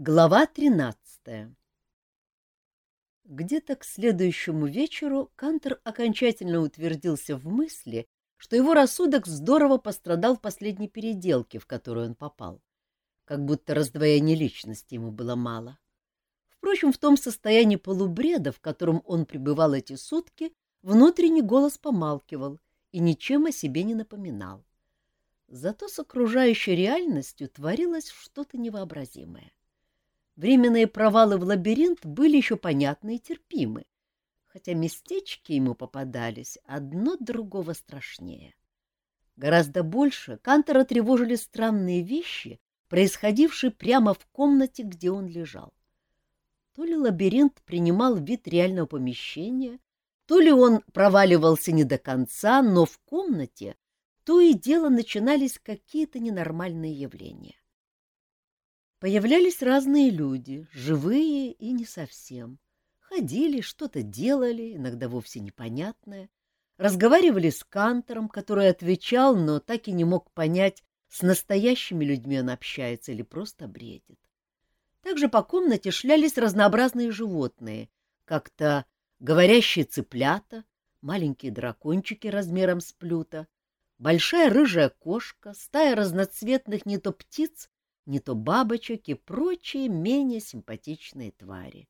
Глава тринадцатая Где-то к следующему вечеру Кантер окончательно утвердился в мысли, что его рассудок здорово пострадал в последней переделке, в которую он попал. Как будто раздвоения личности ему было мало. Впрочем, в том состоянии полубреда, в котором он пребывал эти сутки, внутренний голос помалкивал и ничем о себе не напоминал. Зато с окружающей реальностью творилось что-то невообразимое. Временные провалы в лабиринт были еще понятны и терпимы, хотя местечки ему попадались одно другого страшнее. Гораздо больше Кантора тревожили странные вещи, происходившие прямо в комнате, где он лежал. То ли лабиринт принимал вид реального помещения, то ли он проваливался не до конца, но в комнате то и дело начинались какие-то ненормальные явления. Появлялись разные люди, живые и не совсем. Ходили, что-то делали, иногда вовсе непонятное. Разговаривали с Кантором, который отвечал, но так и не мог понять, с настоящими людьми он общается или просто бредит. Также по комнате шлялись разнообразные животные, как-то говорящие цыплята, маленькие дракончики размером с плюта, большая рыжая кошка, стая разноцветных не то птиц, не то бабочек и прочие менее симпатичные твари.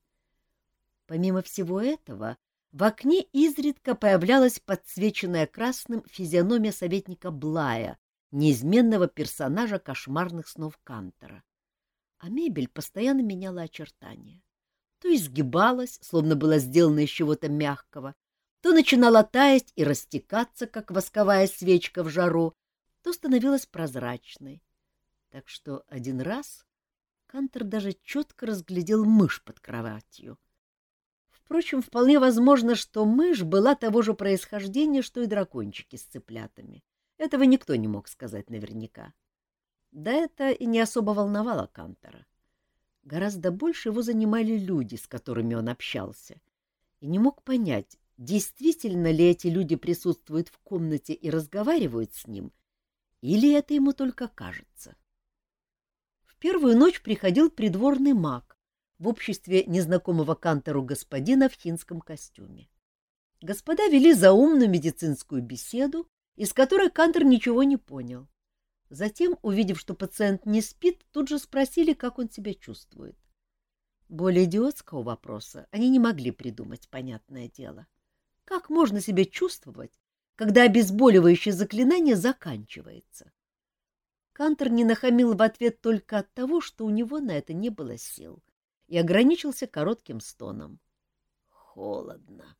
Помимо всего этого, в окне изредка появлялась подсвеченная красным физиономия советника Блая, неизменного персонажа кошмарных снов Кантора. А мебель постоянно меняла очертания. То изгибалась, словно была сделана из чего-то мягкого, то начинала таять и растекаться, как восковая свечка в жару, то становилась прозрачной, так что один раз Кантер даже четко разглядел мышь под кроватью. Впрочем, вполне возможно, что мышь была того же происхождения, что и дракончики с цыплятами. Этого никто не мог сказать наверняка. Да это и не особо волновало Кантера. Гораздо больше его занимали люди, с которыми он общался, и не мог понять, действительно ли эти люди присутствуют в комнате и разговаривают с ним, или это ему только кажется первую ночь приходил придворный маг в обществе незнакомого кантору господина в хинском костюме. Господа вели заумную медицинскую беседу, из которой Кантор ничего не понял. Затем, увидев, что пациент не спит, тут же спросили, как он себя чувствует. Более идиотского вопроса они не могли придумать, понятное дело. Как можно себя чувствовать, когда обезболивающее заклинание заканчивается? Кантер не нахамил в ответ только от того, что у него на это не было сил, и ограничился коротким стоном. «Холодно».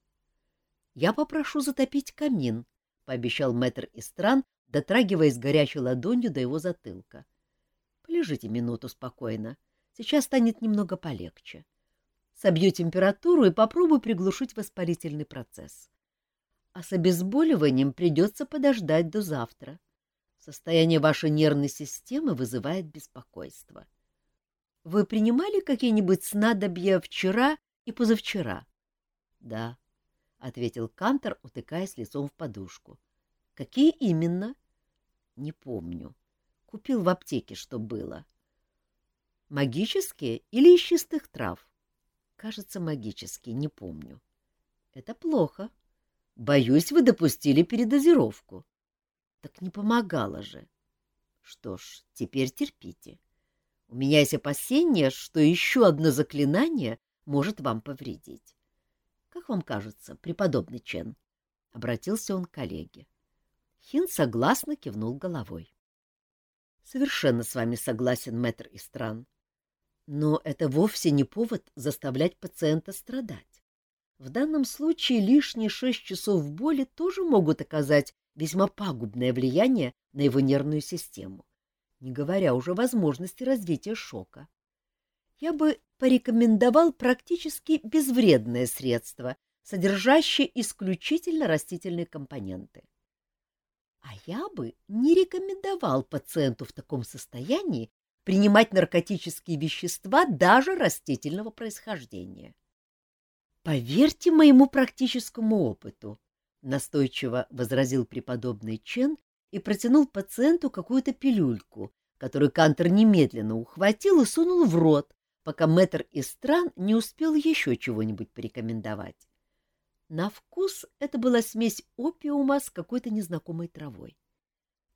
«Я попрошу затопить камин», — пообещал мэтр Истран, дотрагиваясь горячей ладонью до его затылка. «Полежите минуту спокойно. Сейчас станет немного полегче. Собью температуру и попробую приглушить воспалительный процесс. А с обезболиванием придется подождать до завтра. Состояние вашей нервной системы вызывает беспокойство. Вы принимали какие-нибудь снадобья вчера и позавчера? — Да, — ответил Кантор, утыкаясь лицом в подушку. — Какие именно? — Не помню. Купил в аптеке, что было. — Магические или из чистых трав? — Кажется, магические, не помню. — Это плохо. Боюсь, вы допустили передозировку. Так не помогало же. Что ж, теперь терпите. У меня есть опасение, что еще одно заклинание может вам повредить. Как вам кажется, преподобный Чен? — обратился он к коллеге. Хин согласно кивнул головой. — Совершенно с вами согласен, мэтр Истран. Но это вовсе не повод заставлять пациента страдать. В данном случае лишние шесть часов боли тоже могут оказать весьма пагубное влияние на его нервную систему, не говоря уже о возможности развития шока. Я бы порекомендовал практически безвредное средство, содержащее исключительно растительные компоненты. А я бы не рекомендовал пациенту в таком состоянии принимать наркотические вещества даже растительного происхождения. Поверьте моему практическому опыту, — настойчиво возразил преподобный Чен и протянул пациенту какую-то пилюльку, которую Кантер немедленно ухватил и сунул в рот, пока мэтр из стран не успел еще чего-нибудь порекомендовать. На вкус это была смесь опиума с какой-то незнакомой травой.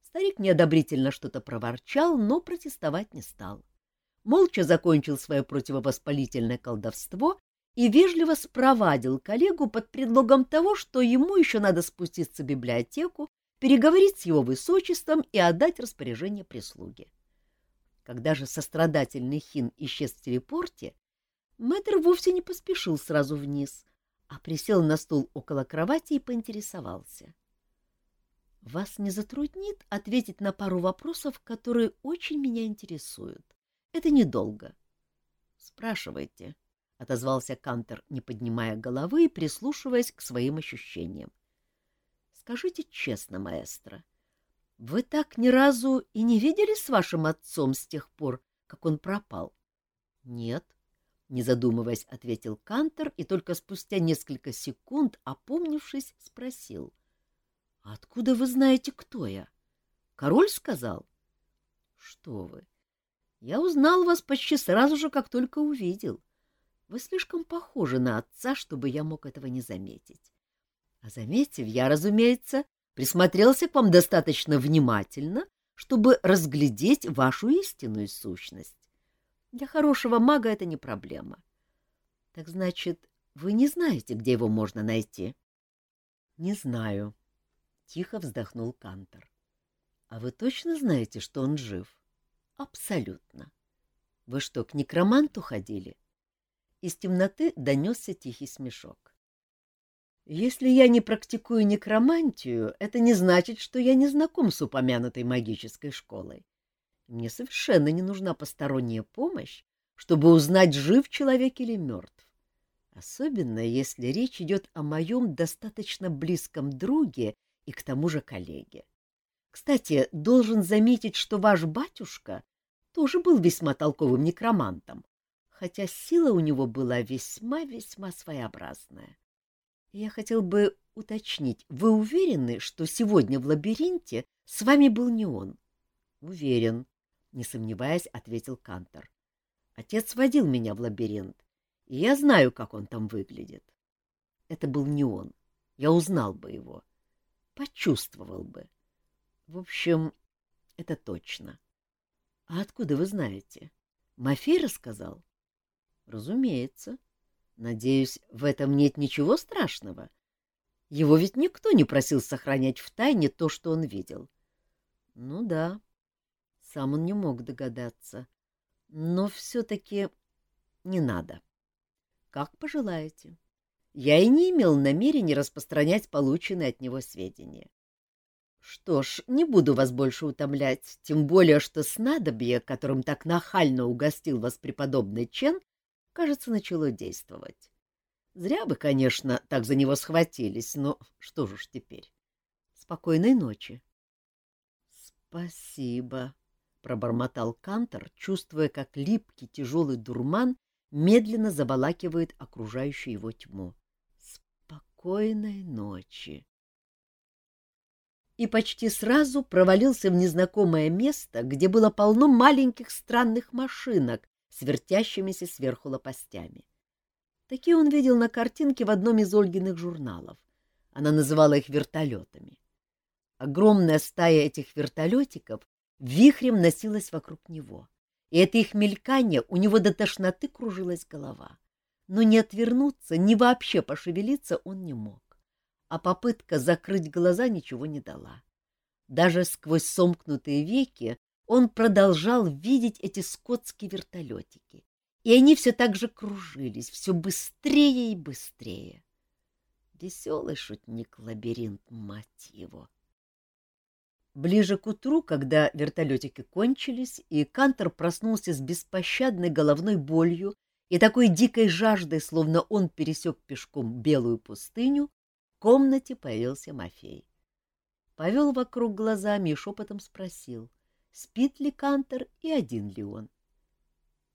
Старик неодобрительно что-то проворчал, но протестовать не стал. Молча закончил свое противовоспалительное колдовство и вежливо спровадил коллегу под предлогом того, что ему еще надо спуститься в библиотеку, переговорить с его высочеством и отдать распоряжение прислуги. Когда же сострадательный хин исчез в телепорте, мэтр вовсе не поспешил сразу вниз, а присел на стул около кровати и поинтересовался. — Вас не затруднит ответить на пару вопросов, которые очень меня интересуют? Это недолго. — Спрашивайте, — отозвался Кантер, не поднимая головы и прислушиваясь к своим ощущениям. — Скажите честно, маэстро, вы так ни разу и не видели с вашим отцом с тех пор, как он пропал? — Нет, — не задумываясь, ответил Кантер и только спустя несколько секунд, опомнившись, спросил. — Откуда вы знаете, кто я? Король сказал? — Что вы! Я узнал вас почти сразу же, как только увидел. Вы слишком похожи на отца, чтобы я мог этого не заметить. А заметив, я, разумеется, присмотрелся к вам достаточно внимательно, чтобы разглядеть вашу истинную сущность. Для хорошего мага это не проблема. Так значит, вы не знаете, где его можно найти? — Не знаю, — тихо вздохнул Кантор. — А вы точно знаете, что он жив? — Абсолютно. — Вы что, к некроманту ходили? Из темноты донесся тихий смешок. Если я не практикую некромантию, это не значит, что я не знаком с упомянутой магической школой. Мне совершенно не нужна посторонняя помощь, чтобы узнать, жив человек или мертв. Особенно, если речь идет о моем достаточно близком друге и к тому же коллеге. Кстати, должен заметить, что ваш батюшка тоже был весьма толковым некромантом, хотя сила у него была весьма-весьма своеобразная. Я хотел бы уточнить, вы уверены, что сегодня в лабиринте с вами был не он? — Уверен, — не сомневаясь, ответил Кантор. Отец водил меня в лабиринт, и я знаю, как он там выглядит. Это был не он. Я узнал бы его. Почувствовал бы. В общем, это точно. А откуда вы знаете? Мафей рассказал? Разумеется. — Надеюсь, в этом нет ничего страшного. Его ведь никто не просил сохранять в тайне то, что он видел. Ну да, сам он не мог догадаться. Но все-таки не надо. Как пожелаете. Я и не имел намерения распространять полученные от него сведения. Что ж, не буду вас больше утомлять, тем более, что снадобье, которым так нахально угостил вас преподобный Чен, кажется, начало действовать. Зря бы, конечно, так за него схватились, но что же ж теперь? Спокойной ночи. — Спасибо, — пробормотал Кантор, чувствуя, как липкий тяжелый дурман медленно заволакивает окружающую его тьму. — Спокойной ночи. И почти сразу провалился в незнакомое место, где было полно маленьких странных машинок, с вертящимися сверху лопастями. Такие он видел на картинке в одном из Ольгиных журналов. Она называла их вертолетами. Огромная стая этих вертолетиков вихрем носилась вокруг него, и это их мелькание у него до тошноты кружилась голова. Но не отвернуться, ни вообще пошевелиться он не мог, а попытка закрыть глаза ничего не дала. Даже сквозь сомкнутые веки он продолжал видеть эти скотские вертолетики, и они все так же кружились, все быстрее и быстрее. Веселый шутник-лабиринт, мать его! Ближе к утру, когда вертолетики кончились, и Кантор проснулся с беспощадной головной болью и такой дикой жаждой, словно он пересек пешком белую пустыню, в комнате появился Мафей. Повел вокруг глазами и шепотом спросил — спит ли Кантер и один ли он.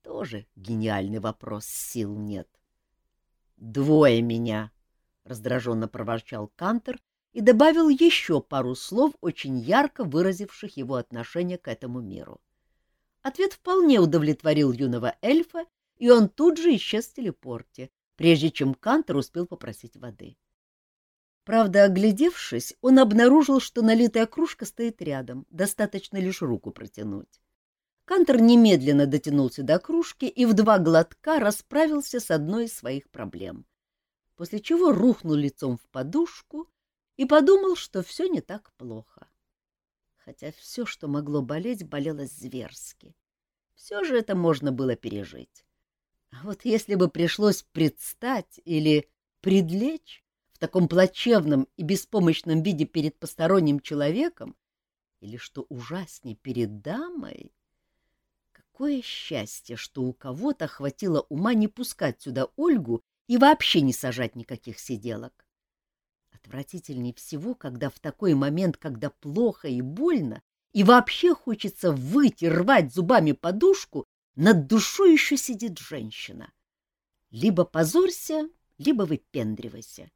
Тоже гениальный вопрос, сил нет. «Двое меня!» — раздраженно проворчал Кантер и добавил еще пару слов, очень ярко выразивших его отношение к этому миру. Ответ вполне удовлетворил юного эльфа, и он тут же исчез в телепорте, прежде чем Кантор успел попросить воды. Правда, оглядевшись, он обнаружил, что налитая кружка стоит рядом, достаточно лишь руку протянуть. Кантор немедленно дотянулся до кружки и в два глотка расправился с одной из своих проблем, после чего рухнул лицом в подушку и подумал, что все не так плохо. Хотя все, что могло болеть, болело зверски. Все же это можно было пережить. А вот если бы пришлось предстать или предлечь, в таком плачевном и беспомощном виде перед посторонним человеком, или, что ужаснее, перед дамой, какое счастье, что у кого-то хватило ума не пускать сюда Ольгу и вообще не сажать никаких сиделок. Отвратительнее всего, когда в такой момент, когда плохо и больно, и вообще хочется выйти, рвать зубами подушку, над душой еще сидит женщина. Либо позорься, либо выпендривайся.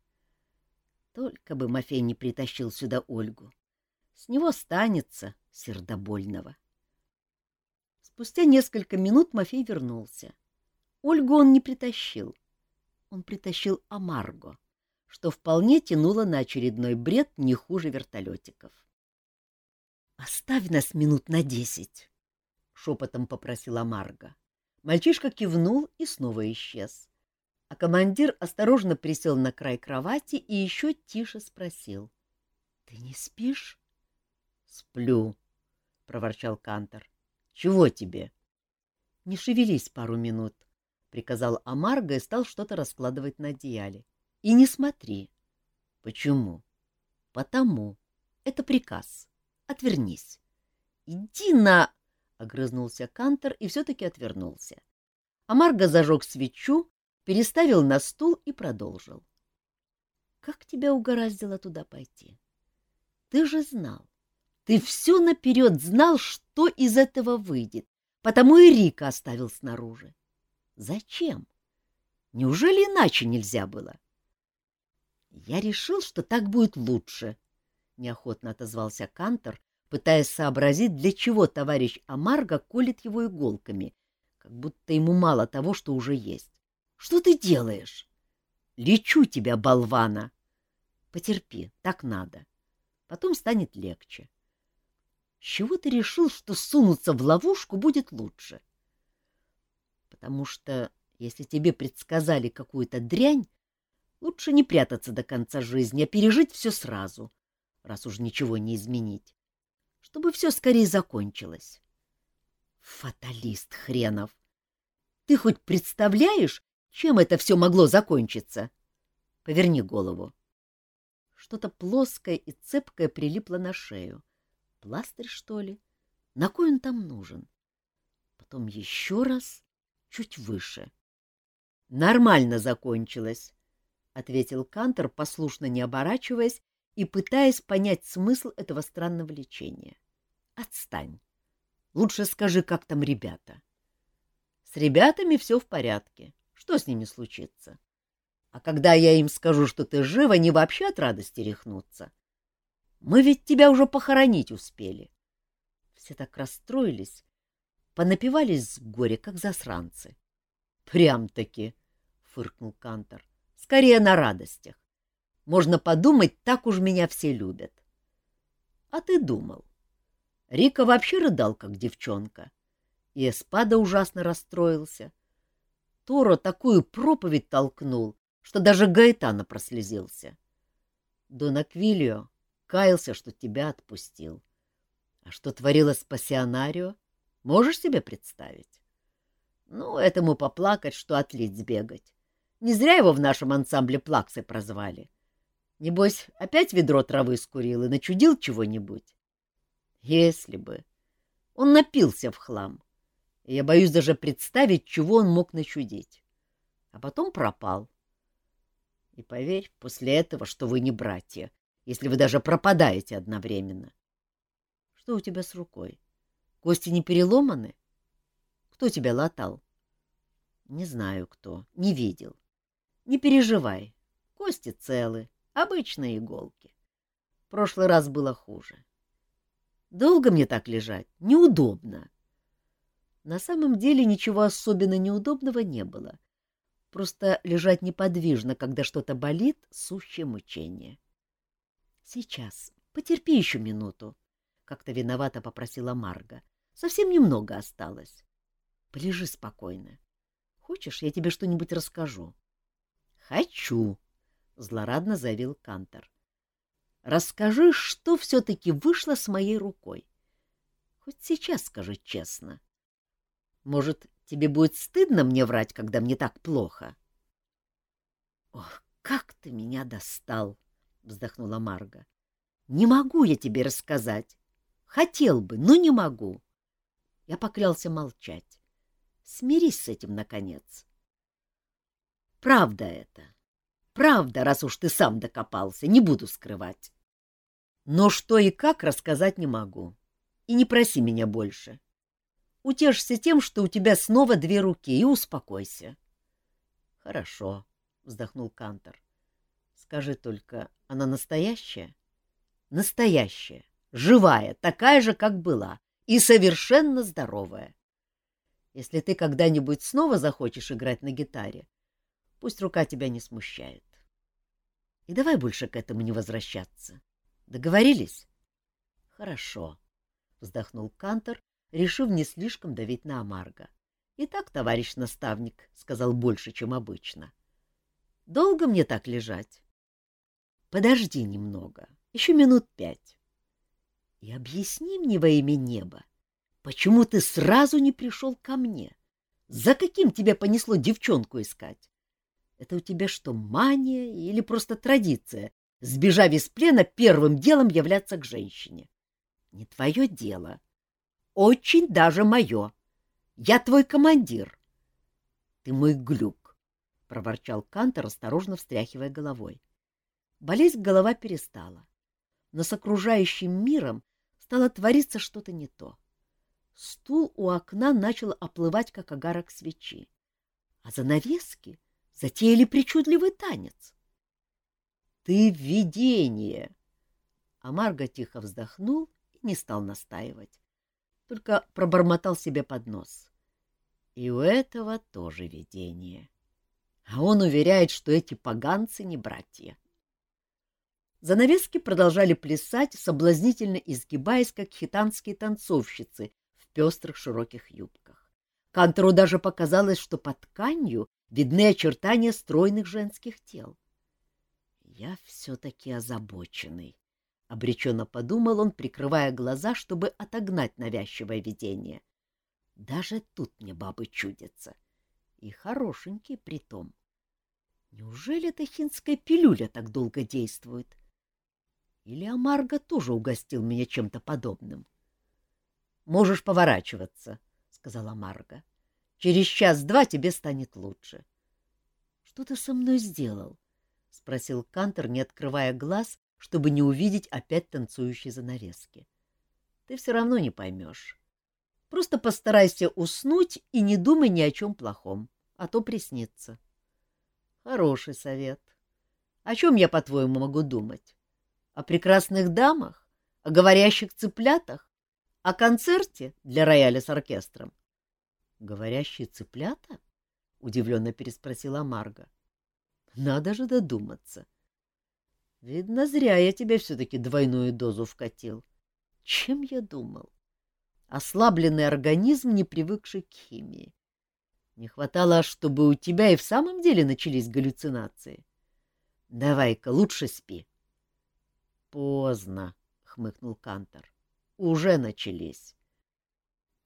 Только бы Мафей не притащил сюда Ольгу. С него останется сердобольного. Спустя несколько минут Мафей вернулся. Ольгу он не притащил. Он притащил Амарго, что вполне тянуло на очередной бред не хуже вертолетиков. — Оставь нас минут на десять, — шепотом попросила Марга. Мальчишка кивнул и снова исчез а командир осторожно присел на край кровати и еще тише спросил. — Ты не спишь? — Сплю, — проворчал Кантор. — Чего тебе? — Не шевелись пару минут, — приказал Амарго и стал что-то раскладывать на одеяле. — И не смотри. — Почему? — Потому. Это приказ. Отвернись. — Иди на... — огрызнулся Кантор и все-таки отвернулся. Амарго зажег свечу, переставил на стул и продолжил. — Как тебя угораздило туда пойти? Ты же знал. Ты все наперед знал, что из этого выйдет, потому и Рика оставил снаружи. Зачем? Неужели иначе нельзя было? — Я решил, что так будет лучше, — неохотно отозвался Кантор, пытаясь сообразить, для чего товарищ Амарго колет его иголками, как будто ему мало того, что уже есть. Что ты делаешь? Лечу тебя, болвана. Потерпи, так надо. Потом станет легче. С чего ты решил, что сунуться в ловушку будет лучше? Потому что, если тебе предсказали какую-то дрянь, лучше не прятаться до конца жизни, а пережить все сразу, раз уж ничего не изменить, чтобы все скорее закончилось. Фаталист хренов! Ты хоть представляешь, чем это все могло закончиться? Поверни голову. Что-то плоское и цепкое прилипло на шею. Пластырь, что ли? На кой он там нужен? Потом еще раз, чуть выше. — Нормально закончилось, — ответил Кантор, послушно не оборачиваясь и пытаясь понять смысл этого странного лечения. — Отстань. Лучше скажи, как там ребята. — С ребятами все в порядке. Что с ними случится? А когда я им скажу, что ты жив, они вообще от радости рехнутся. Мы ведь тебя уже похоронить успели. Все так расстроились, понапивались с горя, как засранцы. — Прям-таки, — фыркнул Кантор, — скорее на радостях. Можно подумать, так уж меня все любят. А ты думал. Рика вообще рыдал, как девчонка. И Эспада ужасно расстроился. Торо такую проповедь толкнул, что даже Гаэтана прослезился. Дон Аквилио каялся, что тебя отпустил. А что творилось с пассионарио, можешь себе представить? Ну, этому поплакать, что отлить сбегать. Не зря его в нашем ансамбле плаксы прозвали. Небось, опять ведро травы скурил и начудил чего-нибудь? Если бы. Он напился в хлам и я боюсь даже представить, чего он мог начудить. А потом пропал. И поверь после этого, что вы не братья, если вы даже пропадаете одновременно. Что у тебя с рукой? Кости не переломаны? Кто тебя латал? Не знаю кто, не видел. Не переживай, кости целы, обычные иголки. В прошлый раз было хуже. Долго мне так лежать? Неудобно. На самом деле ничего особенно неудобного не было. Просто лежать неподвижно, когда что-то болит, — сущее мучение. — Сейчас, потерпи еще минуту, — как-то виновато попросила Марга. — Совсем немного осталось. Полежи спокойно. Хочешь, я тебе что-нибудь расскажу? — Хочу, — злорадно заявил Кантор. — Расскажи, что все-таки вышло с моей рукой. Хоть сейчас скажи честно. Может, тебе будет стыдно мне врать, когда мне так плохо? — Ох, как ты меня достал! — вздохнула Марга. — Не могу я тебе рассказать. Хотел бы, но не могу. Я поклялся молчать. Смирись с этим, наконец. Правда это. Правда, раз уж ты сам докопался, не буду скрывать. Но что и как рассказать не могу. И не проси меня больше. Утешься тем, что у тебя снова две руки, и успокойся. — Хорошо, — вздохнул Кантор. — Скажи только, она настоящая? — Настоящая, живая, такая же, как была, и совершенно здоровая. Если ты когда-нибудь снова захочешь играть на гитаре, пусть рука тебя не смущает. И давай больше к этому не возвращаться. Договорились? — Хорошо, — вздохнул Кантор, решив не слишком давить на Амарго. — И так, товарищ наставник, — сказал больше, чем обычно. — Долго мне так лежать? — Подожди немного, еще минут пять. И объясни мне во имя неба, Почему ты сразу не пришел ко мне? За каким тебя понесло девчонку искать? Это у тебя что, мания или просто традиция, сбежав из плена, первым делом являться к женщине? Не твое дело. Очень даже мое. Я твой командир. Ты мой глюк, — проворчал Кантор, осторожно встряхивая головой. Болезнь голова перестала, но с окружающим миром стало твориться что-то не то. Стул у окна начал оплывать, как огарок свечи, а занавески затеяли причудливый танец. — Ты видение! А Марго тихо вздохнул и не стал настаивать, только пробормотал себе под нос. И у этого тоже видение. А он уверяет, что эти поганцы не братья. Занавески продолжали плясать, соблазнительно изгибаясь, как хитанские танцовщицы, пестрых широких юбках. Кантору даже показалось, что под тканью видны очертания стройных женских тел. «Я все-таки озабоченный», — обреченно подумал он, прикрывая глаза, чтобы отогнать навязчивое видение. «Даже тут мне бабы чудятся. И хорошенькие притом. Неужели эта хинская пилюля так долго действует? Или Амарго тоже угостил меня чем-то подобным?» Можешь поворачиваться, — сказала Марга. — Через час-два тебе станет лучше. — Что ты со мной сделал? — спросил Кантер, не открывая глаз, чтобы не увидеть опять танцующие занавески. — Ты все равно не поймешь. Просто постарайся уснуть и не думай ни о чем плохом, а то приснится. — Хороший совет. О чем я, по-твоему, могу думать? О прекрасных дамах? О говорящих цыплятах? О концерте для рояля с оркестром. — Говорящие цыплята? — удивленно переспросила Марга. — Надо же додуматься. Видно, зря я тебе все-таки двойную дозу вкатил. Чем я думал? Ослабленный организм, не привыкший к химии. Не хватало, чтобы у тебя и в самом деле начались галлюцинации. Давай-ка лучше спи. — Поздно, — хмыкнул Кантор уже начались.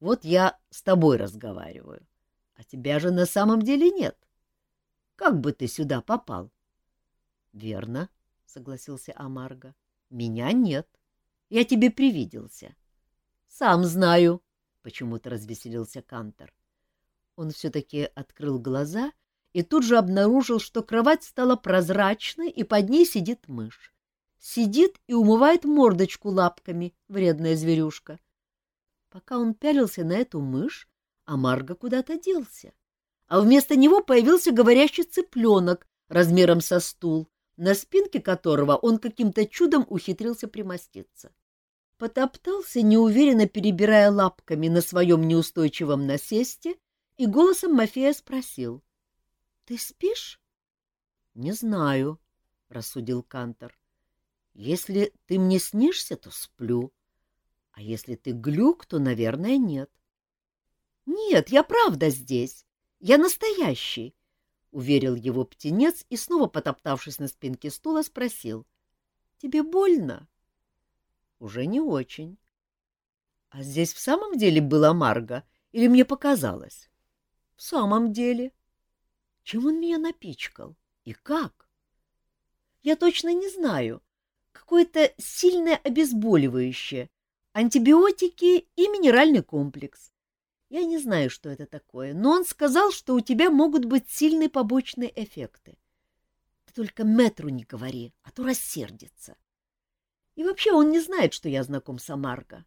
Вот я с тобой разговариваю, а тебя же на самом деле нет. Как бы ты сюда попал? — Верно, — согласился Амарго. — Меня нет. Я тебе привиделся. — Сам знаю, — почему-то развеселился Кантор. Он все-таки открыл глаза и тут же обнаружил, что кровать стала прозрачной, и под ней сидит мышь сидит и умывает мордочку лапками, вредная зверюшка. Пока он пялился на эту мышь, а Марго куда-то делся. А вместо него появился говорящий цыпленок размером со стул, на спинке которого он каким-то чудом ухитрился примоститься. потоптался, неуверенно перебирая лапками на своем неустойчивом насесте, и голосом Мафея спросил. — Ты спишь? — Не знаю, — рассудил Кантор. — Если ты мне снишься, то сплю. А если ты глюк, то, наверное, нет. — Нет, я правда здесь. Я настоящий, — уверил его птенец и, снова потоптавшись на спинке стула, спросил. — Тебе больно? — Уже не очень. — А здесь в самом деле была Марга или мне показалось? — В самом деле. Чем он меня напичкал? И как? — Я точно не знаю. Какое-то сильное обезболивающее, антибиотики и минеральный комплекс. Я не знаю, что это такое, но он сказал, что у тебя могут быть сильные побочные эффекты. Ты только метру не говори, а то рассердится. И вообще он не знает, что я знаком с Амарго.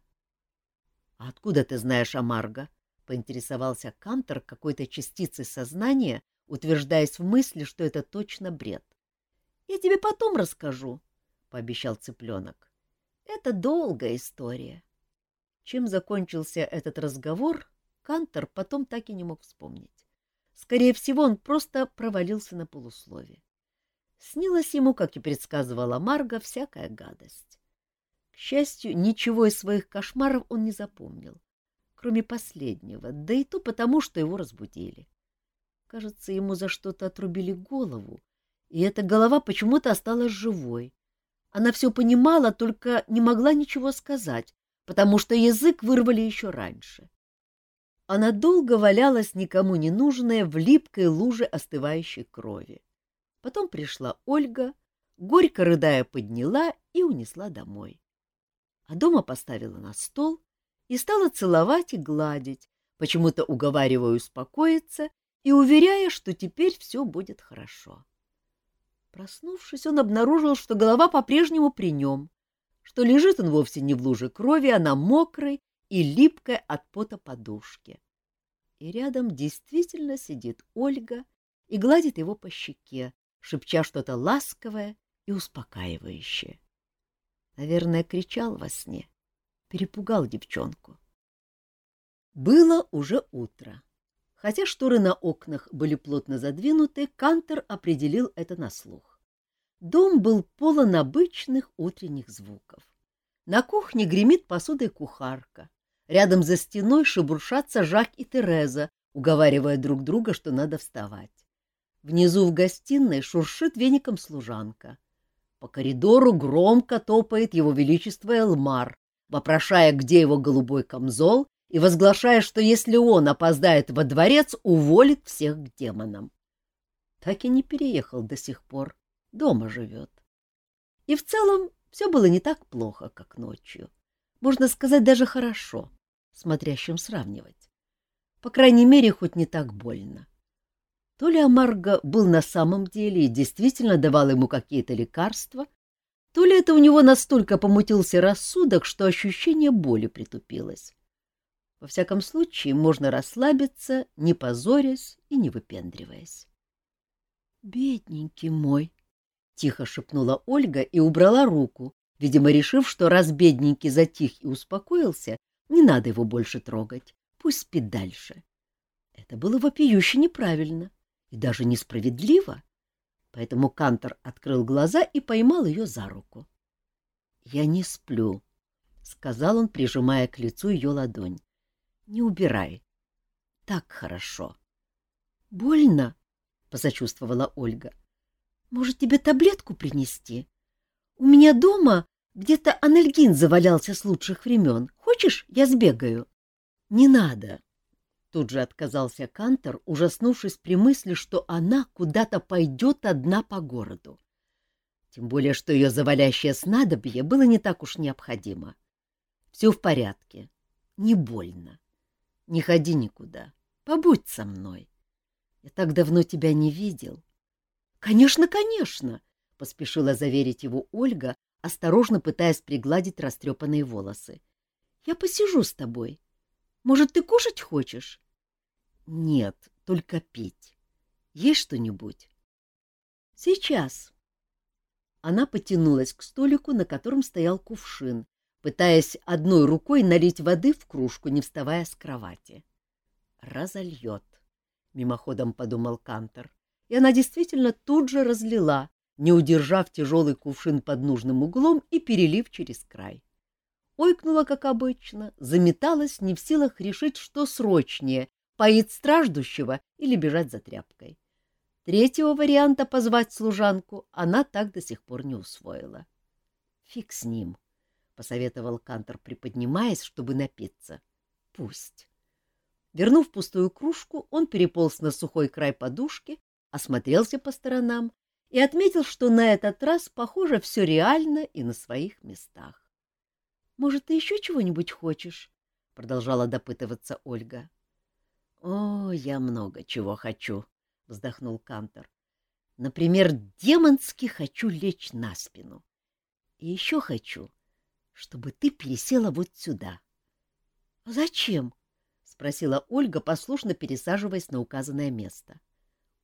— А откуда ты знаешь Амарго? — поинтересовался Кантор какой-то частицей сознания, утверждаясь в мысли, что это точно бред. — Я тебе потом расскажу, — пообещал цыпленок. — Это долгая история. Чем закончился этот разговор, Кантор потом так и не мог вспомнить. Скорее всего, он просто провалился на полуслове. Снилась ему, как и предсказывала Марга, всякая гадость. К счастью, ничего из своих кошмаров он не запомнил, кроме последнего, да и то потому, что его разбудили. Кажется, ему за что-то отрубили голову, и эта голова почему-то осталась живой. Она все понимала, только не могла ничего сказать, потому что язык вырвали еще раньше. Она долго валялась никому не нужная в липкой луже остывающей крови. Потом пришла Ольга, горько рыдая подняла и унесла домой. А дома поставила на стол и стала целовать и гладить, почему-то уговаривая успокоиться и уверяя, что теперь все будет хорошо. Проснувшись, он обнаружил, что голова по-прежнему при нем, что лежит он вовсе не в луже крови, а на мокрой и липкой от пота подушке. И рядом действительно сидит Ольга и гладит его по щеке, шепча что-то ласковое и успокаивающее. Наверное, кричал во сне, перепугал девчонку. Было уже утро. Хотя шторы на окнах были плотно задвинуты, Кантер определил это на слух. Дом был полон обычных утренних звуков. На кухне гремит посудой кухарка. Рядом за стеной шебуршатся Жак и Тереза, уговаривая друг друга, что надо вставать. Внизу в гостиной шуршит веником служанка. По коридору громко топает его величество Элмар, вопрошая, где его голубой камзол, и возглашая, что если он опоздает во дворец, уволит всех к демонам. Так и не переехал до сих пор, дома живет. И в целом все было не так плохо, как ночью. Можно сказать, даже хорошо смотря с чем сравнивать. По крайней мере, хоть не так больно. То ли Амарго был на самом деле и действительно давал ему какие-то лекарства, то ли это у него настолько помутился рассудок, что ощущение боли притупилось. Во всяком случае, можно расслабиться, не позорясь и не выпендриваясь. — Бедненький мой! — тихо шепнула Ольга и убрала руку, видимо, решив, что раз бедненький затих и успокоился, не надо его больше трогать, пусть спит дальше. Это было вопиюще неправильно и даже несправедливо, поэтому Кантор открыл глаза и поймал ее за руку. — Я не сплю, — сказал он, прижимая к лицу ее ладонь. — Не убирай. Так хорошо. — Больно? — посочувствовала Ольга. — Может, тебе таблетку принести? У меня дома где-то анальгин завалялся с лучших времен. Хочешь, я сбегаю? — Не надо. Тут же отказался Кантор, ужаснувшись при мысли, что она куда-то пойдет одна по городу. Тем более, что ее завалящее снадобье было не так уж необходимо. Все в порядке. Не больно. Не ходи никуда. Побудь со мной. Я так давно тебя не видел. — Конечно, конечно! — поспешила заверить его Ольга, осторожно пытаясь пригладить растрепанные волосы. — Я посижу с тобой. Может, ты кушать хочешь? — Нет, только пить. Есть что-нибудь? — Сейчас. Она потянулась к столику, на котором стоял кувшин, пытаясь одной рукой налить воды в кружку, не вставая с кровати. «Разольет», — мимоходом подумал Кантор, и она действительно тут же разлила, не удержав тяжелый кувшин под нужным углом и перелив через край. Ойкнула, как обычно, заметалась, не в силах решить, что срочнее — поить страждущего или бежать за тряпкой. Третьего варианта позвать служанку она так до сих пор не усвоила. — Фиг с ним, — посоветовал Кантор, приподнимаясь, чтобы напиться. — Пусть. Вернув пустую кружку, он переполз на сухой край подушки, осмотрелся по сторонам и отметил, что на этот раз, похоже, все реально и на своих местах. — Может, ты еще чего-нибудь хочешь? — продолжала допытываться Ольга. — О, я много чего хочу, — вздохнул Кантор. — Например, демонски хочу лечь на спину. И еще хочу, чтобы ты пересела вот сюда. — Зачем? — спросила Ольга, послушно пересаживаясь на указанное место.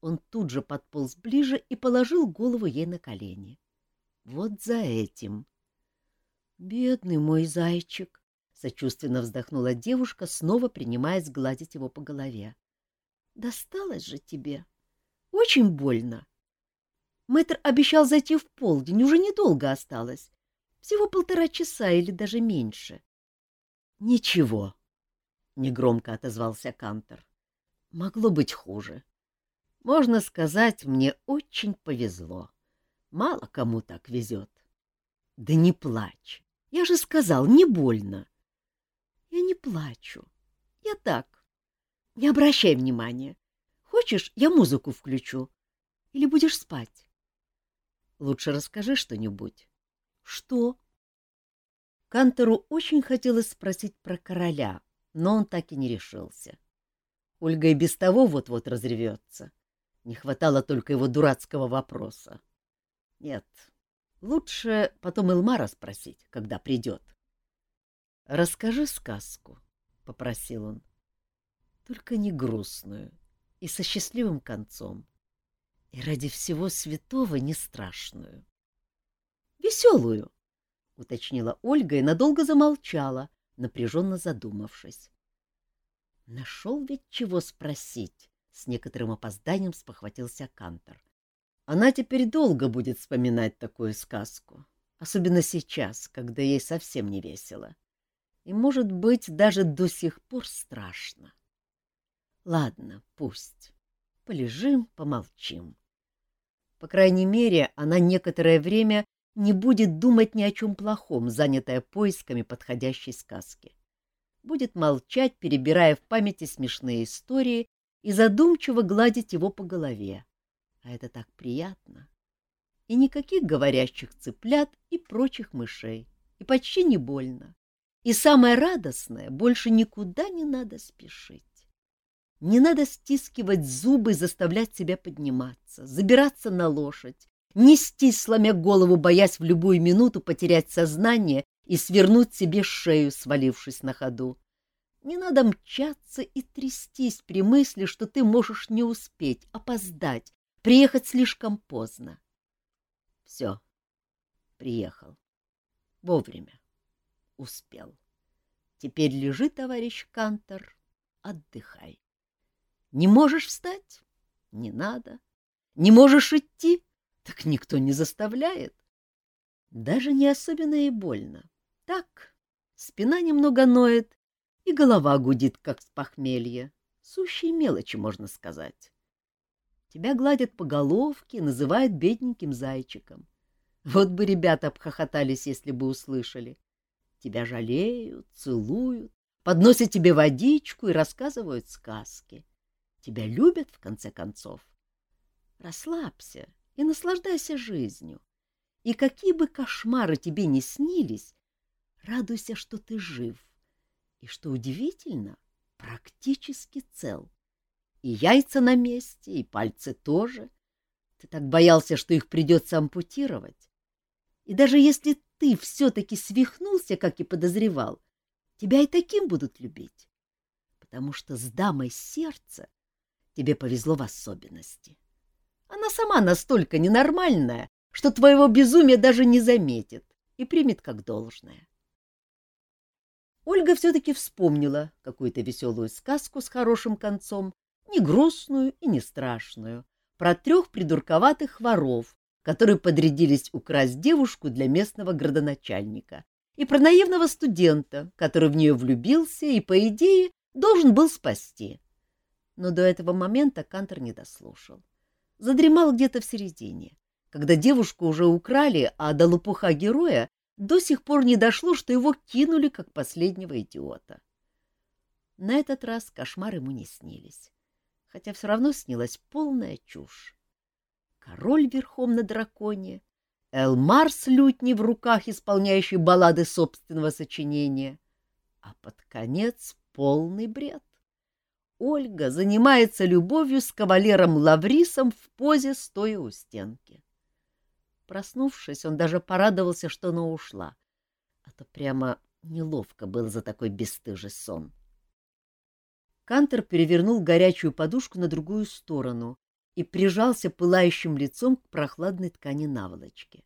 Он тут же подполз ближе и положил голову ей на колени. — Вот за этим. — Бедный мой зайчик! — сочувственно вздохнула девушка, снова принимаясь гладить его по голове. — Досталось же тебе. Очень больно. Мэтр обещал зайти в полдень, уже недолго осталось. Всего полтора часа или даже меньше. — Ничего, — негромко отозвался Кантор. — Могло быть хуже. Можно сказать, мне очень повезло. Мало кому так везет. — Да не плачь. Я же сказал, не больно. — Я не плачу. Я так. Не обращай внимания. Хочешь, я музыку включу? Или будешь спать? Лучше расскажи что-нибудь. Что? Кантору очень хотелось спросить про короля, но он так и не решился. Ольга и без того вот-вот разревется. Не хватало только его дурацкого вопроса. Нет, лучше потом Илмара спросить, когда придет. — Расскажи сказку, — попросил он. — Только не грустную и со счастливым концом. И ради всего святого не страшную. Веселую, — уточнила Ольга и надолго замолчала, напряженно задумавшись. Нашел ведь чего спросить, — с некоторым опозданием спохватился Кантор. Она теперь долго будет вспоминать такую сказку, особенно сейчас, когда ей совсем не весело. И, может быть, даже до сих пор страшно. Ладно, пусть. Полежим, помолчим. По крайней мере, она некоторое время не будет думать ни о чем плохом, занятая поисками подходящей сказки. Будет молчать, перебирая в памяти смешные истории и задумчиво гладить его по голове. А это так приятно. И никаких говорящих цыплят и прочих мышей. И почти не больно. И самое радостное, больше никуда не надо спешить. Не надо стискивать зубы и заставлять себя подниматься, забираться на лошадь, нести, сломя голову, боясь в любую минуту потерять сознание и свернуть себе шею, свалившись на ходу. Не надо мчаться и трястись при мысли, что ты можешь не успеть, опоздать, приехать слишком поздно. Все, приехал. Вовремя. Успел. Теперь лежи, товарищ Кантор, отдыхай. Не можешь встать? Не надо. Не можешь идти? Так никто не заставляет. Даже не особенно и больно. Так, спина немного ноет, и голова гудит, как с похмелья. Сущие мелочи, можно сказать. Тебя гладят по головке, называют бедненьким зайчиком. Вот бы ребята обхохотались, если бы услышали. Тебя жалеют, целуют, подносят тебе водичку и рассказывают сказки. Тебя любят, в конце концов. Расслабься и наслаждайся жизнью. И какие бы кошмары тебе ни снились, радуйся, что ты жив. И, что удивительно, практически цел. И яйца на месте, и пальцы тоже. Ты так боялся, что их придется ампутировать. И даже если ты все-таки свихнулся, как и подозревал, тебя и таким будут любить. Потому что с дамой сердца тебе повезло в особенности. Она сама настолько ненормальная, что твоего безумия даже не заметит и примет как должное. Ольга все-таки вспомнила какую-то веселую сказку с хорошим концом, не грустную и не страшную, про трех придурковатых воров, которые подрядились украсть девушку для местного градоначальника, и про наивного студента, который в нее влюбился и, по идее, должен был спасти. Но до этого момента Кантор не дослушал. Задремал где-то в середине, когда девушку уже украли, а до лопуха героя до сих пор не дошло, что его кинули как последнего идиота. На этот раз кошмар ему не снились, хотя все равно снилась полная чушь. Король верхом на драконе, Элмар с лютней в руках, исполняющий баллады собственного сочинения, а под конец полный бред. Ольга занимается любовью с кавалером Лаврисом в позе, стоя у стенки. Проснувшись, он даже порадовался, что она ушла, а то прямо неловко было за такой бесстыжий сон. Кантер перевернул горячую подушку на другую сторону и прижался пылающим лицом к прохладной ткани наволочки.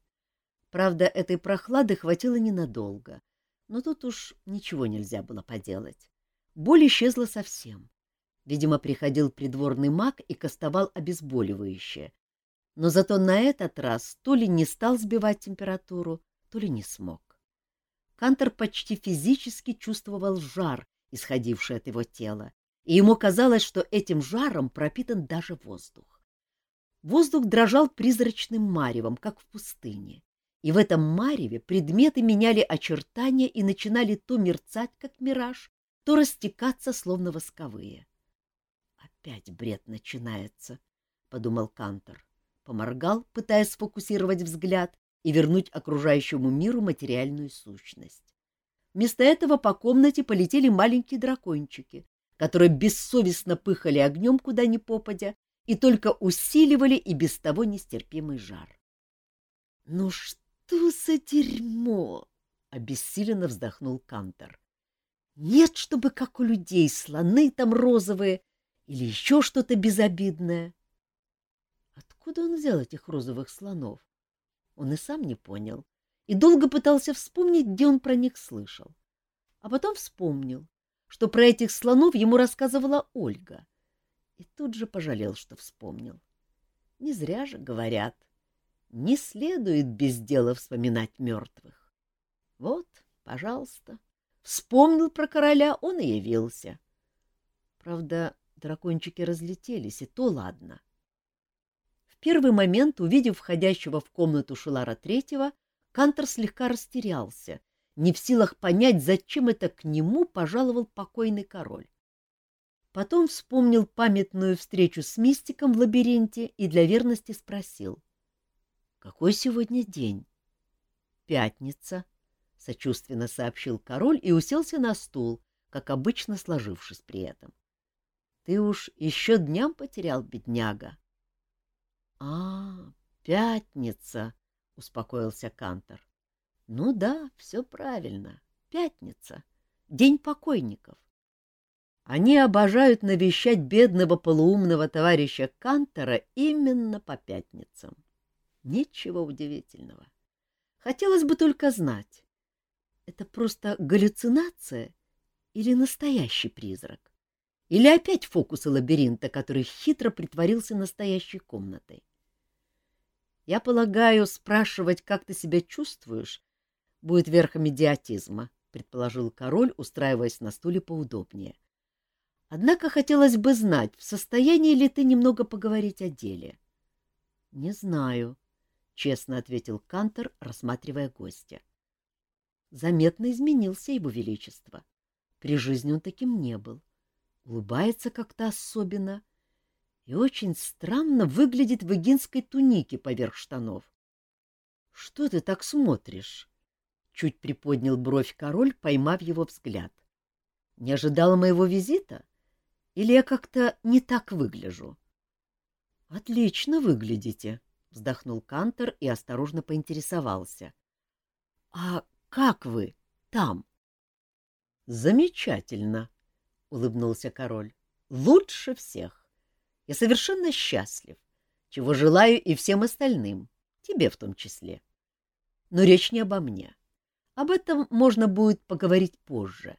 Правда, этой прохлады хватило ненадолго, но тут уж ничего нельзя было поделать. Боль исчезла совсем. Видимо, приходил придворный маг и кастовал обезболивающее, но зато на этот раз то ли не стал сбивать температуру, то ли не смог. Кантор почти физически чувствовал жар, исходивший от его тела, и ему казалось, что этим жаром пропитан даже воздух. Воздух дрожал призрачным маревом, как в пустыне, и в этом мареве предметы меняли очертания и начинали то мерцать, как мираж, то растекаться, словно восковые. «Опять бред начинается», — подумал Кантор поморгал, пытаясь сфокусировать взгляд и вернуть окружающему миру материальную сущность. Вместо этого по комнате полетели маленькие дракончики, которые бессовестно пыхали огнем куда ни попадя и только усиливали и без того нестерпимый жар. — Ну что за дерьмо! — обессиленно вздохнул Кантор. — Нет, чтобы как у людей слоны там розовые или еще что-то безобидное. Откуда он взял этих розовых слонов? Он и сам не понял, и долго пытался вспомнить, где он про них слышал. А потом вспомнил, что про этих слонов ему рассказывала Ольга, и тут же пожалел, что вспомнил. Не зря же говорят, не следует без дела вспоминать мертвых. Вот, пожалуйста, вспомнил про короля, он и явился. Правда, дракончики разлетелись, и то ладно. — первый момент, увидев входящего в комнату Шелара Третьего, Кантор слегка растерялся, не в силах понять, зачем это к нему пожаловал покойный король. Потом вспомнил памятную встречу с мистиком в лабиринте и для верности спросил. — Какой сегодня день? — Пятница, — сочувственно сообщил король и уселся на стул, как обычно сложившись при этом. — Ты уж еще дням потерял, бедняга. — А, пятница, — успокоился Кантор. — Ну да, все правильно. Пятница. День покойников. Они обожают навещать бедного полуумного товарища Кантора именно по пятницам. Ничего удивительного. Хотелось бы только знать, это просто галлюцинация или настоящий призрак? Или опять фокусы лабиринта, который хитро притворился настоящей комнатой? Я полагаю, спрашивать, как ты себя чувствуешь, будет верхом идиотизма, — предположил король, устраиваясь на стуле поудобнее. Однако хотелось бы знать, в состоянии ли ты немного поговорить о деле. — Не знаю, — честно ответил Кантор, рассматривая гостя. Заметно изменился его величество. При жизни он таким не был. Улыбается как-то особенно, и очень странно выглядит в эгинской тунике поверх штанов. — Что ты так смотришь? — чуть приподнял бровь король, поймав его взгляд. — Не ожидала моего визита? Или я как-то не так выгляжу? — Отлично выглядите, — вздохнул Кантор и осторожно поинтересовался. — А как вы там? — Замечательно, — улыбнулся король. — Лучше всех. Я совершенно счастлив, чего желаю и всем остальным, тебе в том числе. Но речь не обо мне. Об этом можно будет поговорить позже,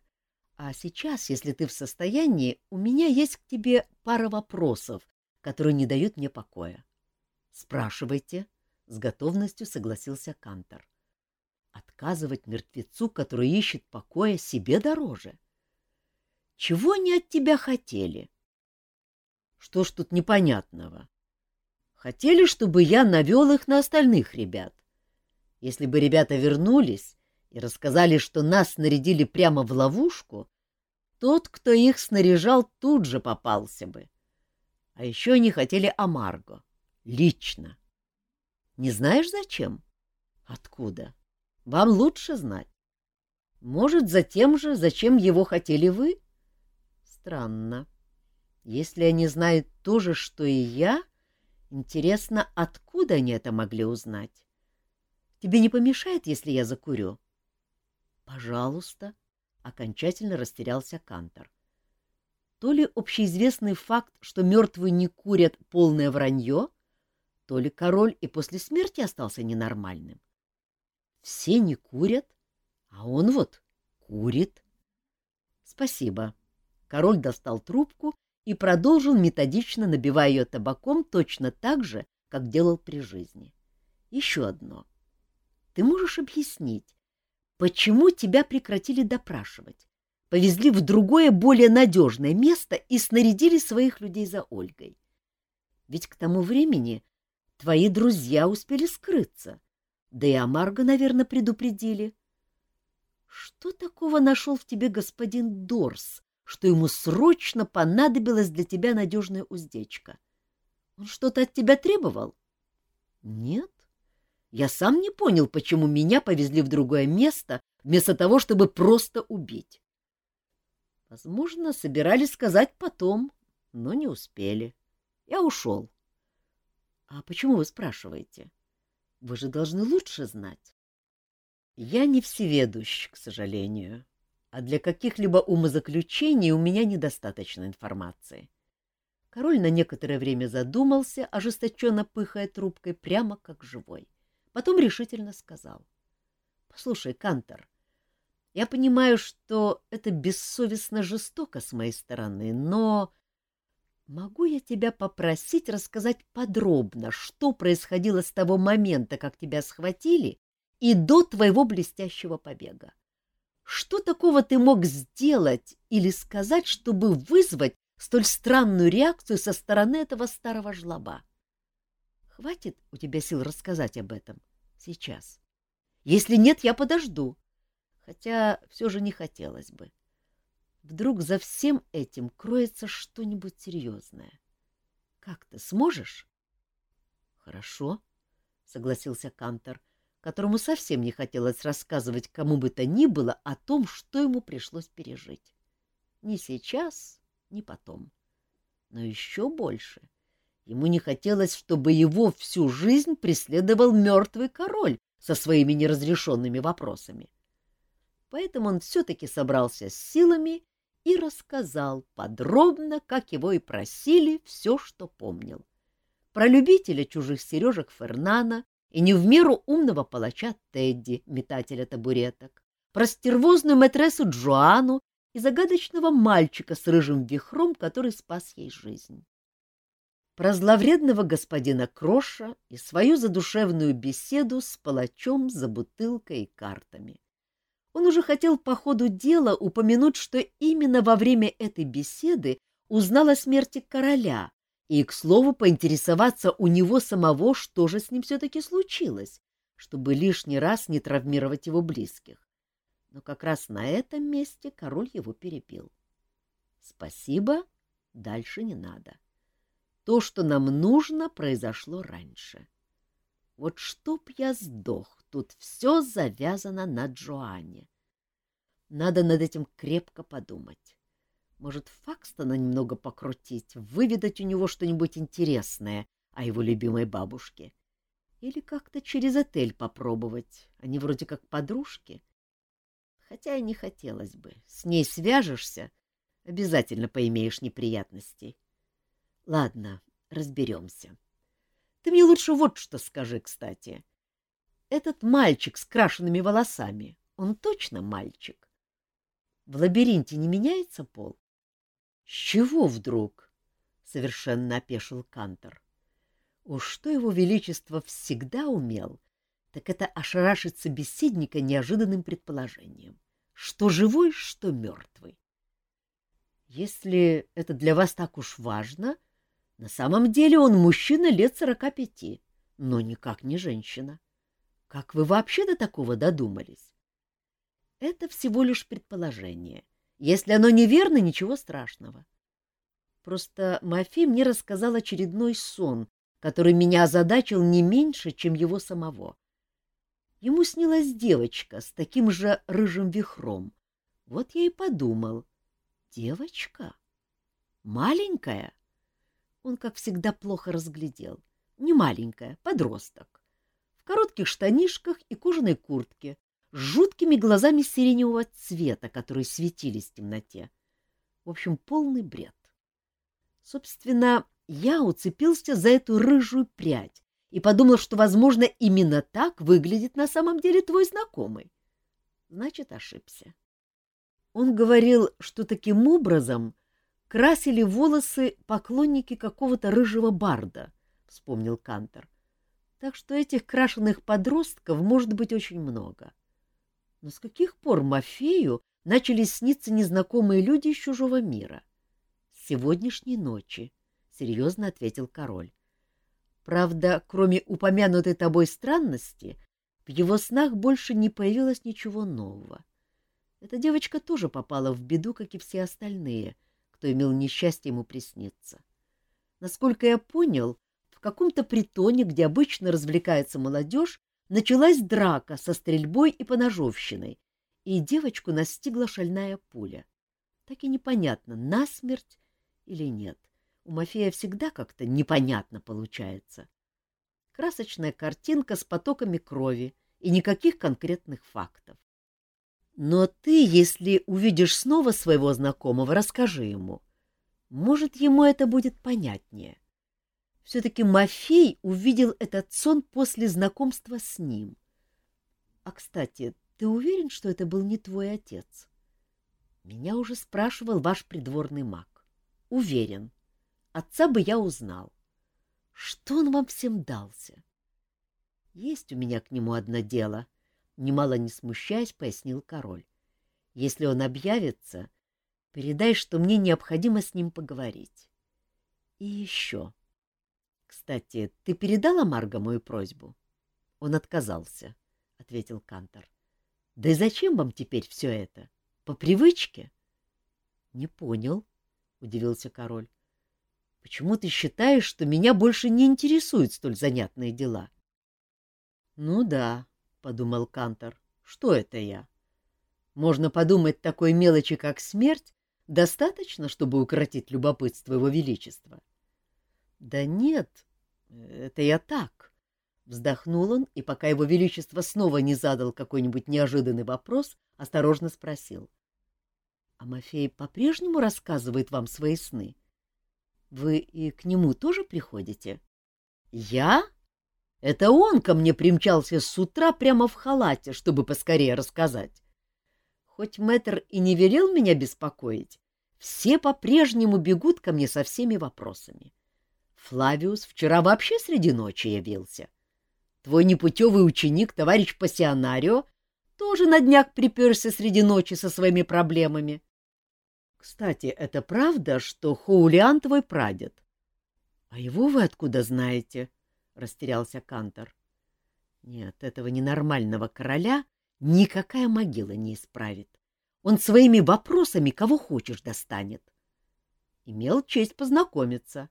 А сейчас, если ты в состоянии, у меня есть к тебе пара вопросов, которые не дают мне покоя. — Спрашивайте, — с готовностью согласился Кантор. Отказывать мертвецу, который ищет покоя, себе дороже. Чего они от тебя хотели? Что ж тут непонятного? Хотели, чтобы я навел их на остальных ребят. Если бы ребята вернулись и рассказали, что нас снарядили прямо в ловушку, тот, кто их снаряжал, тут же попался бы. А еще они хотели Амарго. Лично. Не знаешь, зачем? Откуда? Вам лучше знать. Может, за тем же, зачем его хотели вы? Странно. Если они знают то же, что и я, интересно, откуда они это могли узнать? Тебе не помешает, если я закурю? — Пожалуйста, — окончательно растерялся Кантор. То ли общеизвестный факт, что мертвые не курят, полное вранье, то ли король и после смерти остался ненормальным. Все не курят, а он вот курит. — Спасибо. Король достал трубку и продолжил методично набивая ее табаком точно так же, как делал при жизни. Еще одно. Ты можешь объяснить, почему тебя прекратили допрашивать, повезли в другое, более надежное место и снарядили своих людей за Ольгой? Ведь к тому времени твои друзья успели скрыться, да и Амарго, наверное, предупредили. Что такого нашел в тебе господин Дорс, что ему срочно понадобилась для тебя надежная уздечка. Он что-то от тебя требовал? Нет. Я сам не понял, почему меня повезли в другое место, вместо того, чтобы просто убить. Возможно, собирались сказать потом, но не успели. Я ушел. А почему вы спрашиваете? Вы же должны лучше знать. Я не всеведущ, к сожалению а для каких-либо умозаключений у меня недостаточно информации. Король на некоторое время задумался, ожесточенно пыхая трубкой, прямо как живой. Потом решительно сказал. — Послушай, Кантор, я понимаю, что это бессовестно жестоко с моей стороны, но могу я тебя попросить рассказать подробно, что происходило с того момента, как тебя схватили, и до твоего блестящего побега? Что такого ты мог сделать или сказать, чтобы вызвать столь странную реакцию со стороны этого старого жлоба? Хватит у тебя сил рассказать об этом сейчас. Если нет, я подожду. Хотя все же не хотелось бы. Вдруг за всем этим кроется что-нибудь серьезное. Как ты сможешь? — Хорошо, — согласился Кантор, которому совсем не хотелось рассказывать кому бы то ни было о том, что ему пришлось пережить. Ни сейчас, ни потом. Но еще больше ему не хотелось, чтобы его всю жизнь преследовал мертвый король со своими неразрешенными вопросами. Поэтому он все-таки собрался с силами и рассказал подробно, как его и просили, все, что помнил. Про любителя чужих сережек Фернана, и не в меру умного палача Тедди, метателя табуреток, про стервозную матрессу Джоану и загадочного мальчика с рыжим вихром, который спас ей жизнь. Про господина Кроша и свою задушевную беседу с палачом за бутылкой и картами. Он уже хотел по ходу дела упомянуть, что именно во время этой беседы узнал о смерти короля, и, к слову, поинтересоваться у него самого, что же с ним все-таки случилось, чтобы лишний раз не травмировать его близких. Но как раз на этом месте король его перебил. — Спасибо, дальше не надо. То, что нам нужно, произошло раньше. Вот чтоб я сдох, тут все завязано на Джоанне. Надо над этим крепко подумать. Может, Факстона немного покрутить, выведать у него что-нибудь интересное о его любимой бабушке. Или как-то через отель попробовать. Они вроде как подружки. Хотя и не хотелось бы. С ней свяжешься, обязательно поимеешь неприятностей. Ладно, разберемся. Ты мне лучше вот что скажи, кстати. Этот мальчик с крашенными волосами, он точно мальчик? В лабиринте не меняется пол? — С чего вдруг? — совершенно опешил Кантор. Уж что его величество всегда умел, так это ошарашить собеседника неожиданным предположением, что живой, что мертвый. Если это для вас так уж важно, на самом деле он мужчина лет сорока пяти, но никак не женщина. Как вы вообще до такого додумались? Это всего лишь предположение. Если оно неверно, ничего страшного. Просто Мафи мне рассказал очередной сон, который меня озадачил не меньше, чем его самого. Ему снилась девочка с таким же рыжим вихром. Вот я и подумал. Девочка? Маленькая? Он, как всегда, плохо разглядел. Не маленькая, подросток. В коротких штанишках и кожаной куртке, с жуткими глазами сиреневого цвета, которые светились в темноте. В общем, полный бред. Собственно, я уцепился за эту рыжую прядь и подумал, что, возможно, именно так выглядит на самом деле твой знакомый. Значит, ошибся. Он говорил, что таким образом красили волосы поклонники какого-то рыжего барда, — вспомнил Кантор. Так что этих крашеных подростков может быть очень много. Но с каких пор Мафею начали сниться незнакомые люди из чужого мира? С сегодняшней ночи, — серьезно ответил король. Правда, кроме упомянутой тобой странности, в его снах больше не появилось ничего нового. Эта девочка тоже попала в беду, как и все остальные, кто имел несчастье ему присниться. Насколько я понял, в каком-то притоне, где обычно развлекается молодежь, началась драка со стрельбой и поножовщиной, и девочку настигла шальная пуля. Так и непонятно, насмерть или нет. У Мафея всегда как-то непонятно получается. Красочная картинка с потоками крови и никаких конкретных фактов. Но ты, если увидишь снова своего знакомого, расскажи ему. Может, ему это будет понятнее. Все-таки Мафей увидел этот сон после знакомства с ним. А, кстати, ты уверен, что это был не твой отец? Меня уже спрашивал ваш придворный маг. Уверен. Отца бы я узнал. Что он вам всем дался? Есть у меня к нему одно дело, немало не смущаясь, пояснил король. Если он объявится, передай, что мне необходимо с ним поговорить. И еще. Кстати, ты передала Марго мою просьбу? Он отказался, — ответил Кантор. Да и зачем вам теперь все это? По привычке? Не понял, — удивился король. Почему ты считаешь, что меня больше не интересуют столь занятные дела? — Ну да, — подумал Кантор, — что это я? Можно подумать, такой мелочи, как смерть, достаточно, чтобы укротить любопытство его величества. — Да нет, это я так. Вздохнул он, и пока его величество снова не задал какой-нибудь неожиданный вопрос, осторожно спросил. — А Мафей по-прежнему рассказывает вам свои сны? — вы и к нему тоже приходите? — Я? Это он ко мне примчался с утра прямо в халате, чтобы поскорее рассказать. Хоть мэтр и не велел меня беспокоить, все по-прежнему бегут ко мне со всеми вопросами. Флавиус вчера вообще среди ночи явился. Твой непутевый ученик, товарищ Пассионарио, тоже на днях приперся среди ночи со своими проблемами. Кстати, это правда, что Хоулиан твой прадед? — А его вы откуда знаете? — растерялся Кантор. — Нет, этого ненормального короля никакая могила не исправит. Он своими вопросами кого хочешь достанет. Имел честь познакомиться.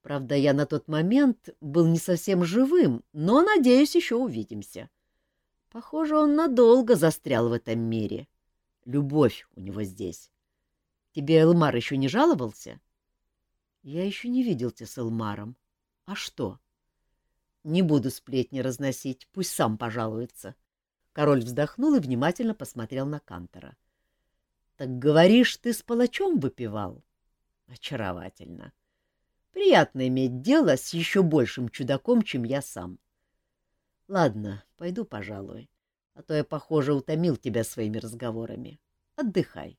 Правда, я на тот момент был не совсем живым, но, надеюсь, еще увидимся. Похоже, он надолго застрял в этом мире. Любовь у него здесь. Тебе Элмар еще не жаловался? — Я еще не видел тебя с Элмаром. А что? — Не буду сплетни разносить, пусть сам пожалуется. Король вздохнул и внимательно посмотрел на Кантора. — Так говоришь, ты с палачом выпивал? — Очаровательно. Приятно иметь дело с еще большим чудаком, чем я сам. Ладно, пойду, пожалуй, а то я, похоже, утомил тебя своими разговорами. отдыхай.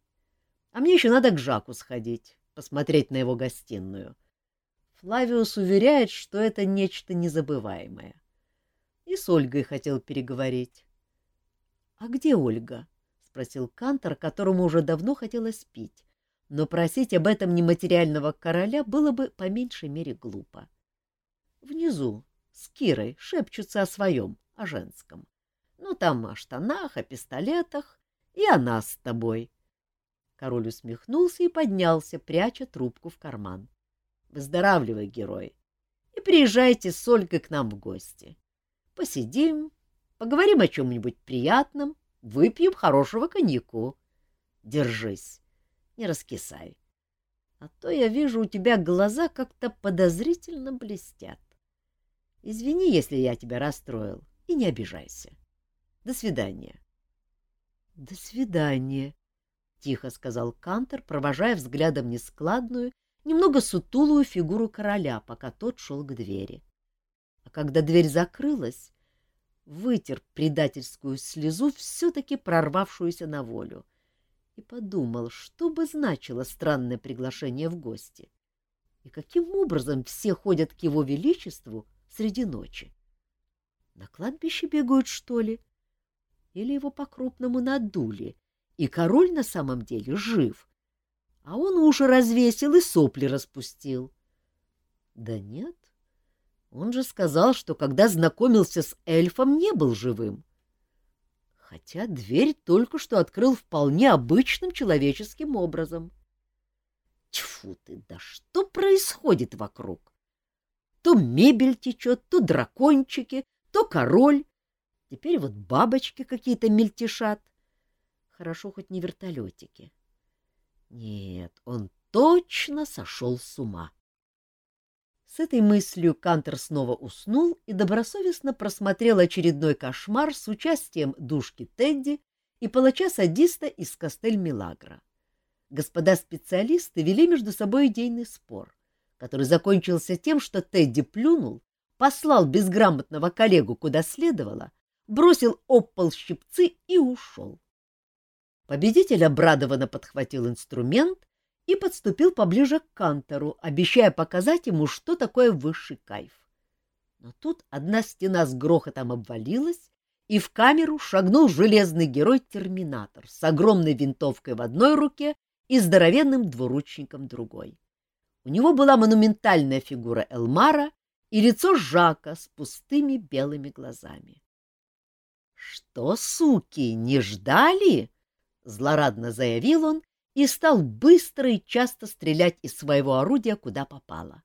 А мне еще надо к Жаку сходить, посмотреть на его гостиную. Флавиус уверяет, что это нечто незабываемое. И с Ольгой хотел переговорить. — А где Ольга? — спросил Кантор, которому уже давно хотелось пить, но просить об этом нематериального короля было бы по меньшей мере глупо. Внизу, с Кирой, шепчутся о своем, о женском. Ну, там о штанах, о пистолетах и о нас с тобой. Король усмехнулся и поднялся, пряча трубку в карман. — Выздоравливай, герой, и приезжайте с Ольгой к нам в гости. Посидим, поговорим о чем-нибудь приятном, выпьем хорошего коньяку. Держись, не раскисай. А то я вижу, у тебя глаза как-то подозрительно блестят. Извини, если я тебя расстроил, и не обижайся. До свидания. — До свидания, — тихо сказал Кантер, провожая взглядом нескладную, немного сутулую фигуру короля, пока тот шел к двери. А когда дверь закрылась, вытер предательскую слезу, все-таки прорвавшуюся на волю, и подумал, что бы значило странное приглашение в гости, и каким образом все ходят к его величеству среди ночи. На кладбище бегают, что ли? Или его по-крупному надули, и король на самом деле жив, а он уши развесил и сопли распустил? Да нет, он же сказал, что когда знакомился с эльфом, не был живым. Хотя дверь только что открыл вполне обычным человеческим образом. Тьфу ты, да что происходит вокруг? То мебель течет, то дракончики, то король. Теперь вот бабочки какие-то мельтешат. Хорошо хоть не вертолетики. Нет, он точно сошел с ума. С этой мыслью Кантер снова уснул и добросовестно просмотрел очередной кошмар с участием душки Тедди и палача-садиста из Кастель-Милагра. Господа специалисты вели между собой идейный спор который закончился тем, что Тедди плюнул, послал безграмотного коллегу куда следовало, бросил об пол щипцы и ушел. Победитель обрадованно подхватил инструмент и подступил поближе к Кантору, обещая показать ему, что такое высший кайф. Но тут одна стена с грохотом обвалилась, и в камеру шагнул железный герой-терминатор с огромной винтовкой в одной руке и здоровенным двуручником другой. У него была монументальная фигура Элмара и лицо Жака с пустыми белыми глазами. — Что, суки, не ждали? — злорадно заявил он и стал быстро и часто стрелять из своего орудия, куда попало.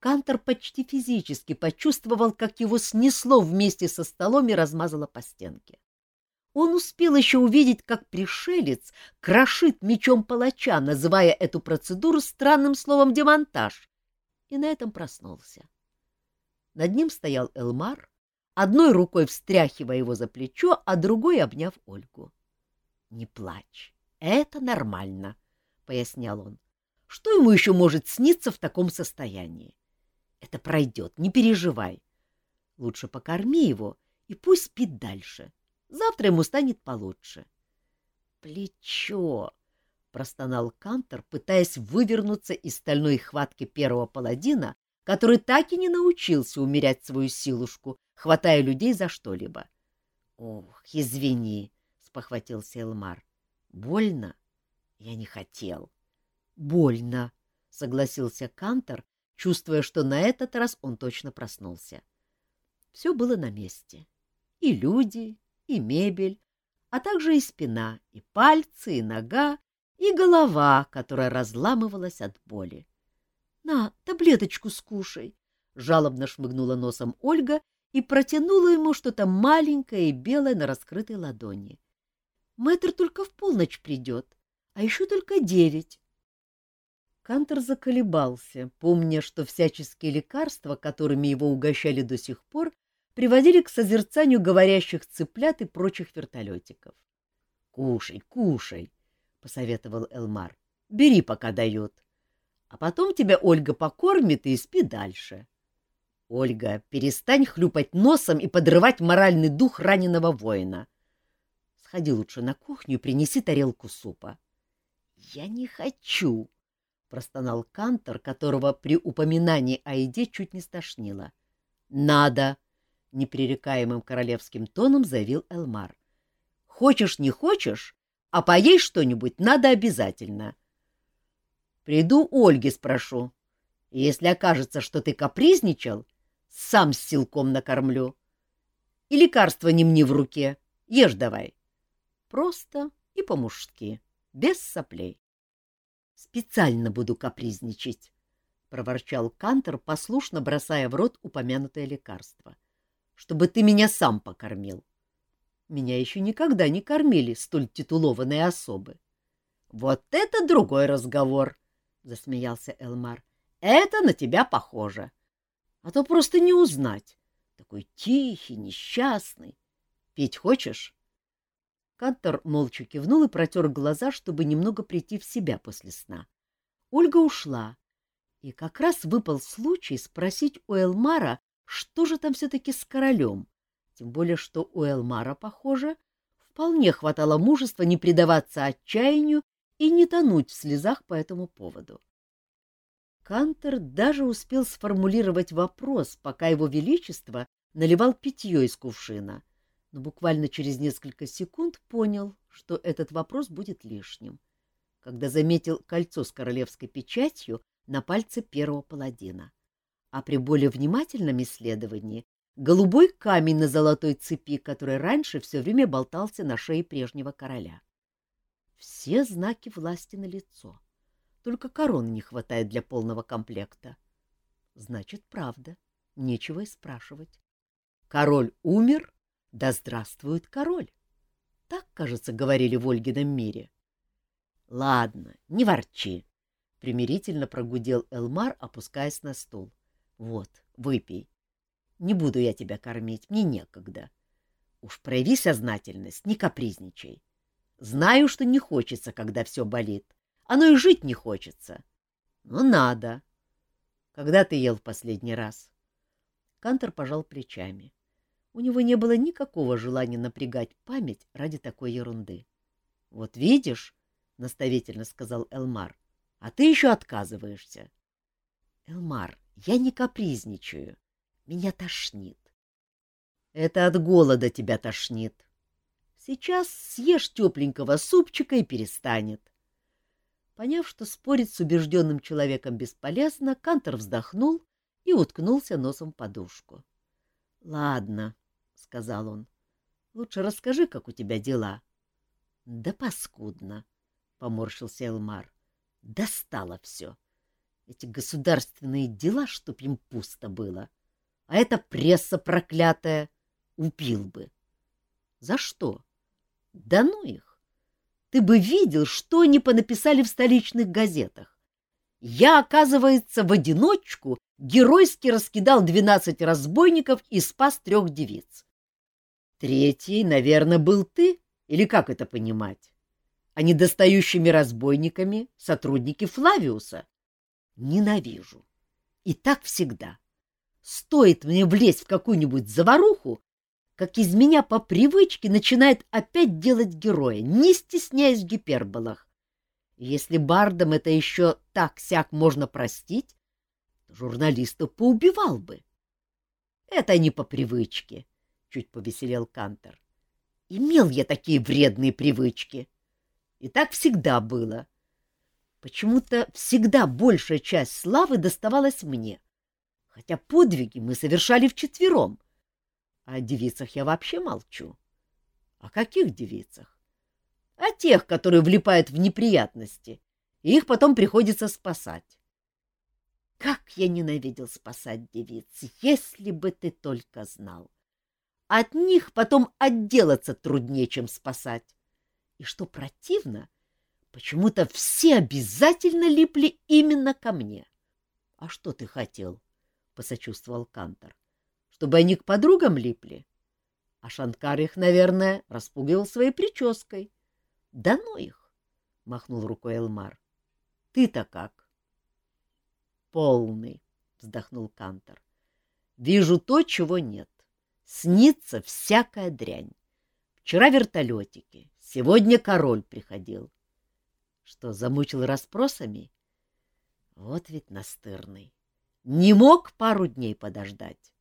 Кантор почти физически почувствовал, как его снесло вместе со столом и размазало по стенке. Он успел еще увидеть, как пришелец крошит мечом палача, называя эту процедуру странным словом «демонтаж», и на этом проснулся. Над ним стоял Элмар, одной рукой встряхивая его за плечо, а другой обняв Ольгу. — Не плачь, это нормально, — пояснял он. — Что ему еще может сниться в таком состоянии? Это пройдет, не переживай. Лучше покорми его и пусть спит дальше. — Завтра ему станет получше. Плечо! простонал Кантор, пытаясь вывернуться из стальной хватки первого паладина, который так и не научился умерять свою силушку, хватая людей за что-либо. Ох, извини, спохватился Элмар. Больно? Я не хотел. Больно, согласился Кантор, чувствуя, что на этот раз он точно проснулся. Все было на месте. И люди, и мебель, а также и спина, и пальцы, и нога, и голова, которая разламывалась от боли. — На, таблеточку скушай! — жалобно шмыгнула носом Ольга и протянула ему что-то маленькое и белое на раскрытой ладони. — Мэтр только в полночь придет, а еще только девять. Кантор заколебался, помня, что всяческие лекарства, которыми его угощали до сих пор, приводили к созерцанию говорящих цыплят и прочих вертолетиков. — Кушай, кушай, — посоветовал Элмар. — Бери, пока дают. А потом тебя Ольга покормит и спи дальше. — Ольга, перестань хлюпать носом и подрывать моральный дух раненого воина. Сходи лучше на кухню принеси тарелку супа. — Я не хочу, — простонал Кантор, которого при упоминании о еде чуть не стошнило. — Надо, — непререкаемым королевским тоном заявил Элмар. — Хочешь, не хочешь, а поесть что-нибудь надо обязательно. Приду Ольге спрошу. Если окажется, что ты капризничал, сам с силком накормлю. И лекарства не мне в руке. Ешь давай. Просто и по-мужски, без соплей. Специально буду капризничать, — проворчал Кантор, послушно бросая в рот упомянутое лекарство, — чтобы ты меня сам покормил. Меня еще никогда не кормили столь титулованные особы. — Вот это другой разговор, — засмеялся Элмар. — Это на тебя похоже. А то просто не узнать. Такой тихий, несчастный. Пить хочешь? Кантор молча кивнул и протер глаза, чтобы немного прийти в себя после сна. Ольга ушла, и как раз выпал случай спросить у Элмара, что же там все-таки с королем, тем более что у Элмара, похоже, вполне хватало мужества не предаваться отчаянию и не тонуть в слезах по этому поводу. Кантер даже успел сформулировать вопрос, пока его величество наливал питье из кувшина, но буквально через несколько секунд понял, что этот вопрос будет лишним, когда заметил кольцо с королевской печатью на пальце первого паладина. А при более внимательном исследовании голубой камень на золотой цепи, который раньше все время болтался на шее прежнего короля. Все знаки власти на лицо. Только короны не хватает для полного комплекта. Значит, правда. Нечего и спрашивать. Король умер, да здравствует король. Так, кажется, говорили в Ольгином мире. — Ладно, не ворчи, — примирительно прогудел Элмар, опускаясь на стул. — Вот, выпей. Не буду я тебя кормить, мне некогда. Уж прояви сознательность, не капризничай. Знаю, что не хочется, когда все болит. Оно и жить не хочется. Но надо. Когда ты ел в последний раз? Кантор пожал плечами. У него не было никакого желания напрягать память ради такой ерунды. — Вот видишь, — наставительно сказал Элмар, — а ты еще отказываешься. — Элмар, я не капризничаю. Меня тошнит. Это от голода тебя тошнит. Сейчас съешь тепленького супчика и перестанет. Поняв, что спорить с убежденным человеком бесполезно, Кантор вздохнул и уткнулся носом в подушку. — Ладно, — сказал он, — лучше расскажи, как у тебя дела. — Да паскудно, — поморщился Элмар. — Достало все. Эти государственные дела, чтоб им пусто было. — а эта пресса проклятая убил бы. За что? Да ну их! Ты бы видел, что они понаписали в столичных газетах. Я, оказывается, в одиночку геройски раскидал двенадцать разбойников и спас трех девиц. Третий, наверное, был ты, или как это понимать? А недостающими разбойниками сотрудники Флавиуса. Ненавижу. И так всегда. Стоит мне влезть в какую-нибудь заваруху, как из меня по привычке начинает опять делать героя, не стесняясь в гиперболах. если бардам это еще так-сяк можно простить, журналистов поубивал бы. Это не по привычке, — чуть повеселел Кантор. Имел я такие вредные привычки. И так всегда было. Почему-то всегда большая часть славы доставалась мне — хотя подвиги мы совершали вчетвером. О девицах я вообще молчу. О каких девицах? О тех, которые влипают в неприятности, и их потом приходится спасать. Как я ненавидел спасать девиц, если бы ты только знал. От них потом отделаться труднее, чем спасать. И что противно, почему-то все обязательно липли именно ко мне. А что ты хотел? посочувствовал Кантор. Чтобы они к подругам липли? А Шанкар их, наверное, распугивал своей прической. Да ну их! — махнул рукой Элмар. — Ты-то как? — Полный, — вздохнул Кантор. — Вижу то, чего нет. Снится всякая дрянь. Вчера вертолетики, сегодня король приходил. Что, замучил расспросами? Вот ведь настырный. Не мог пару дней подождать.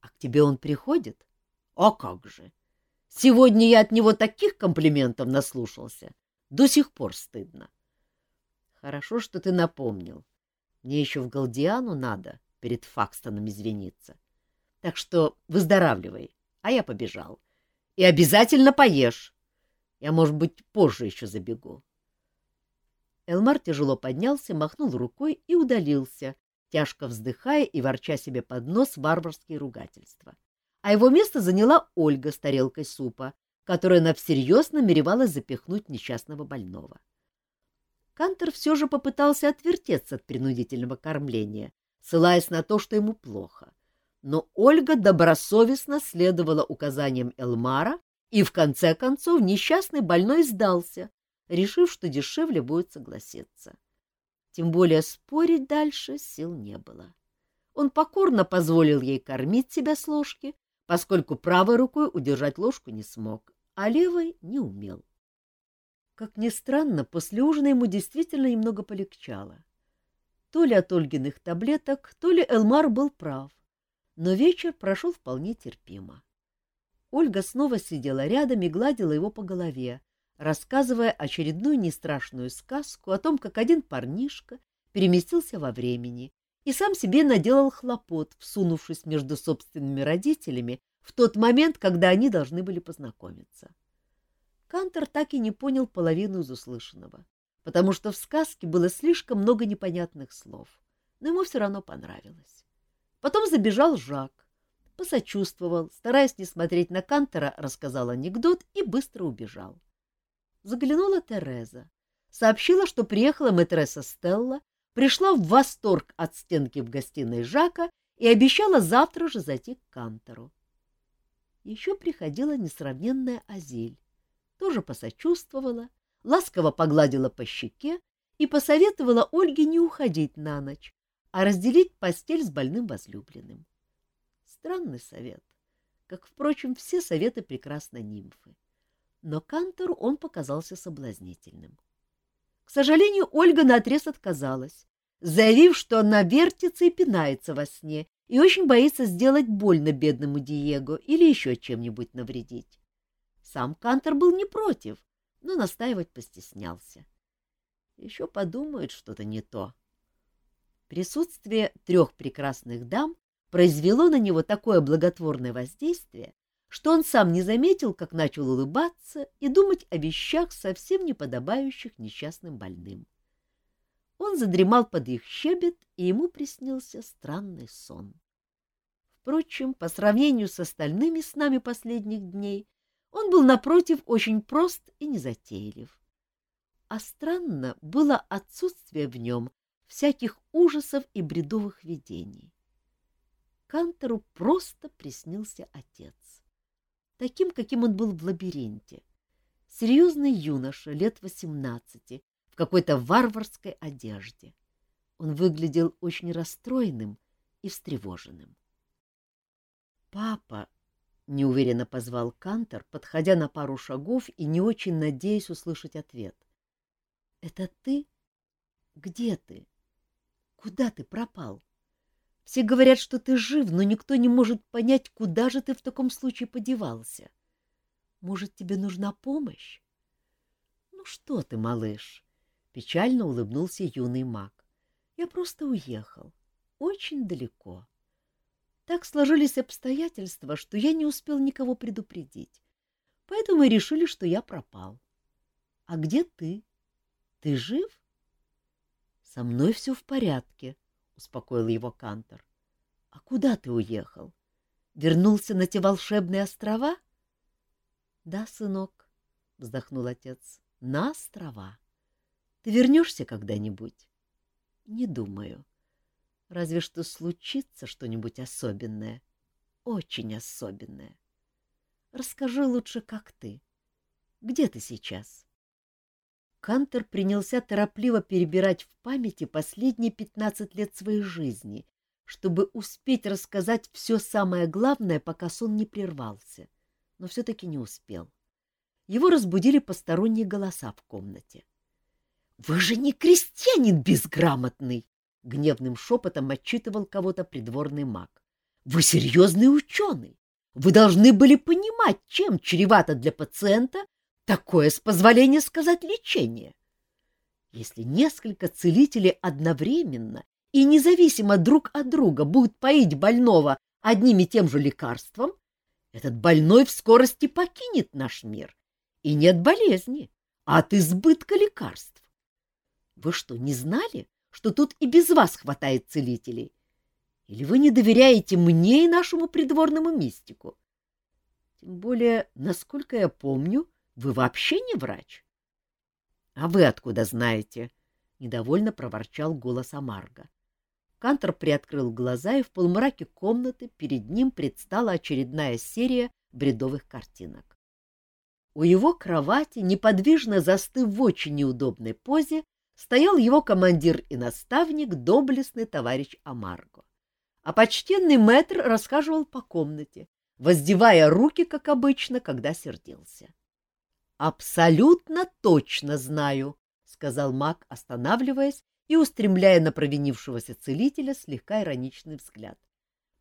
А к тебе он приходит? А как же! Сегодня я от него таких комплиментов наслушался. До сих пор стыдно. Хорошо, что ты напомнил. Мне еще в Галдиану надо перед Факстоном извиниться. Так что выздоравливай, а я побежал. И обязательно поешь. Я, может быть, позже еще забегу. Элмар тяжело поднялся, махнул рукой и удалился, тяжко вздыхая и ворча себе под нос варварские ругательства. А его место заняла Ольга с тарелкой супа, которая она всерьез намеревалась запихнуть несчастного больного. Кантер все же попытался отвертеться от принудительного кормления, ссылаясь на то, что ему плохо. Но Ольга добросовестно следовала указаниям Элмара, и в конце концов несчастный больной сдался, решив, что дешевле будет согласиться. Тем более спорить дальше сил не было. Он покорно позволил ей кормить себя с ложки, поскольку правой рукой удержать ложку не смог, а левой не умел. Как ни странно, после ужина ему действительно немного полегчало. То ли от Ольгиных таблеток, то ли Элмар был прав, но вечер прошел вполне терпимо. Ольга снова сидела рядом и гладила его по голове, рассказывая очередную нестрашную сказку о том, как один парнишка переместился во времени и сам себе наделал хлопот, всунувшись между собственными родителями в тот момент, когда они должны были познакомиться. Кантор так и не понял половину из услышанного, потому что в сказке было слишком много непонятных слов, но ему все равно понравилось. Потом забежал Жак, посочувствовал, стараясь не смотреть на Кантора, рассказал анекдот и быстро убежал. Заглянула Тереза, сообщила, что приехала мэтресса Стелла, пришла в восторг от стенки в гостиной Жака и обещала завтра же зайти к Кантору. Еще приходила несравненная Азиль, тоже посочувствовала, ласково погладила по щеке и посоветовала Ольге не уходить на ночь, а разделить постель с больным возлюбленным. Странный совет, как, впрочем, все советы прекрасной нимфы. Но Кантору он показался соблазнительным. К сожалению, Ольга наотрез отказалась, заявив, что она вертится и пинается во сне и очень боится сделать больно бедному Диего или еще чем-нибудь навредить. Сам Кантер был не против, но настаивать постеснялся. Еще подумает что-то не то. Присутствие трех прекрасных дам произвело на него такое благотворное воздействие, что он сам не заметил, как начал улыбаться и думать о вещах, совсем не подобающих несчастным больным. Он задремал под их щебет, и ему приснился странный сон. Впрочем, по сравнению с остальными снами последних дней, он был, напротив, очень прост и незатейлив. А странно было отсутствие в нем всяких ужасов и бредовых видений. Кантору просто приснился отец. Таким, каким он был в лабиринте. Серьезный юноша, лет восемнадцати, в какой-то варварской одежде. Он выглядел очень расстроенным и встревоженным. — Папа, неуверенно позвал Кантор, подходя на пару шагов и не очень надеясь услышать ответ. Это ты? Где ты? Куда ты пропал? Все говорят, что ты жив, но никто не может понять, куда же ты в таком случае подевался. Может, тебе нужна помощь? Ну что ты, малыш? Печально улыбнулся юный маг. Я просто уехал. Очень далеко. Так сложились обстоятельства, что я не успел никого предупредить. Поэтому решили, что я пропал. А где ты? Ты жив? Со мной все в порядке, успокоил его Кантор. А куда ты уехал? Вернулся на те волшебные острова? Да, сынок, вздохнул отец. На острова. Ты вернешься когда-нибудь? Не думаю. Разве что случится что-нибудь особенное, очень особенное. Расскажи лучше, как ты. Где ты сейчас? Кантер принялся торопливо перебирать в памяти последние пятнадцать лет своей жизни, чтобы успеть рассказать все самое главное, пока сон не прервался, но все-таки не успел. его разбудили посторонние голоса в комнате. — Вы же не крестьянин безграмотный! — гневным шепотом отчитывал кого-то придворный маг. — Вы серьезный ученый! Вы должны были понимать, чем чревато для пациента такое, с позволения сказать, лечение. Если несколько целителей одновременно и независимо друг от друга будут поить больного одним и тем же лекарством, этот больной в скорости покинет наш мир. И нет болезни, а от избытка лекарств. Вы что, не знали, что тут и без вас хватает целителей? Или вы не доверяете мне и нашему придворному мистику? Тем более, насколько я помню, вы вообще не врач. — А вы откуда знаете? — недовольно проворчал голос Амарга. Кантор приоткрыл глаза, и в полумраке комнаты перед ним предстала очередная серия бредовых картинок. У его кровати, неподвижно застыв в очень неудобной позе, стоял его командир и наставник, доблестный товарищ Амарго. А почтенный мэтр рассказывал по комнате, воздевая руки, как обычно, когда сердился. — Абсолютно точно знаю, — сказал маг, останавливаясь и устремляя на провинившегося целителя слегка ироничный взгляд.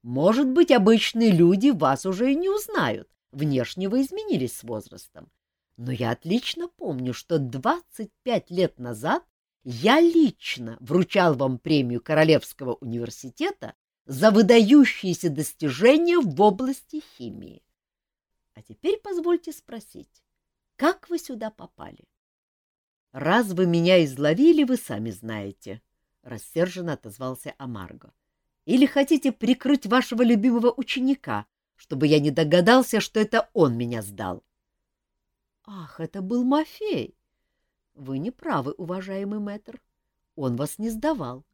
Может быть, обычные люди вас уже и не узнают, внешне вы изменились с возрастом. Но я отлично помню, что 25 лет назад я лично вручал вам премию Королевского университета за выдающиеся достижения в области химии. А теперь позвольте спросить, как вы сюда попали? — Раз вы меня изловили, вы сами знаете, — рассерженно отозвался Амарго. — Или хотите прикрыть вашего любимого ученика, чтобы я не догадался, что это он меня сдал? — Ах, это был Мафей! Вы не правы, уважаемый мэтр. Он вас не сдавал.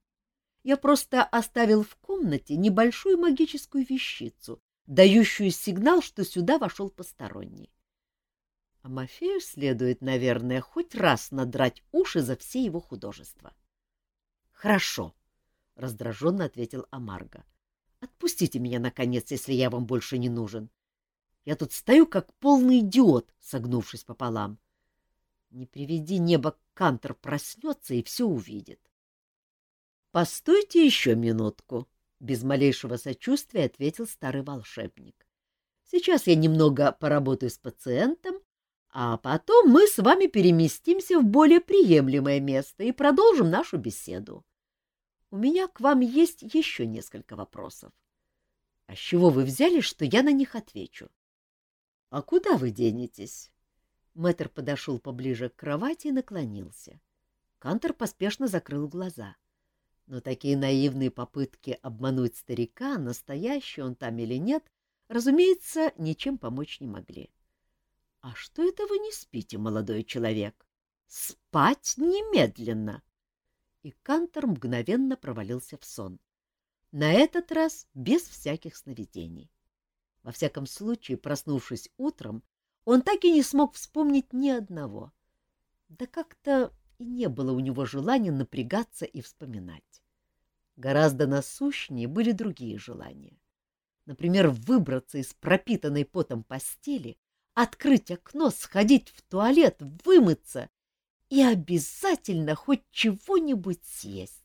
Я просто оставил в комнате небольшую магическую вещицу, дающую сигнал, что сюда вошел посторонний. А Мафею следует, наверное, хоть раз надрать уши за все его художества. — Хорошо, — раздраженно ответил Амарго. — Отпустите меня, наконец, если я вам больше не нужен. Я тут стою, как полный идиот, согнувшись пополам. Не приведи небо, Кантор проснется и все увидит. — Постойте еще минутку, — без малейшего сочувствия ответил старый волшебник. — Сейчас я немного поработаю с пациентом, а потом мы с вами переместимся в более приемлемое место и продолжим нашу беседу. У меня к вам есть еще несколько вопросов. А с чего вы взяли, что я на них отвечу? — А куда вы денетесь? Мэтр подошел поближе к кровати и наклонился. Кантор поспешно закрыл глаза. Но такие наивные попытки обмануть старика, настоящий он там или нет, разумеется, ничем помочь не могли. — А что это вы не спите, молодой человек? Спать немедленно! И Кантор мгновенно провалился в сон. На этот раз без всяких сновидений. Во всяком случае, проснувшись утром, он так и не смог вспомнить ни одного. Да как-то и не было у него желания напрягаться и вспоминать. Гораздо насущнее были другие желания. Например, выбраться из пропитанной потом постели открыть окно, сходить в туалет, вымыться и обязательно хоть чего-нибудь съесть.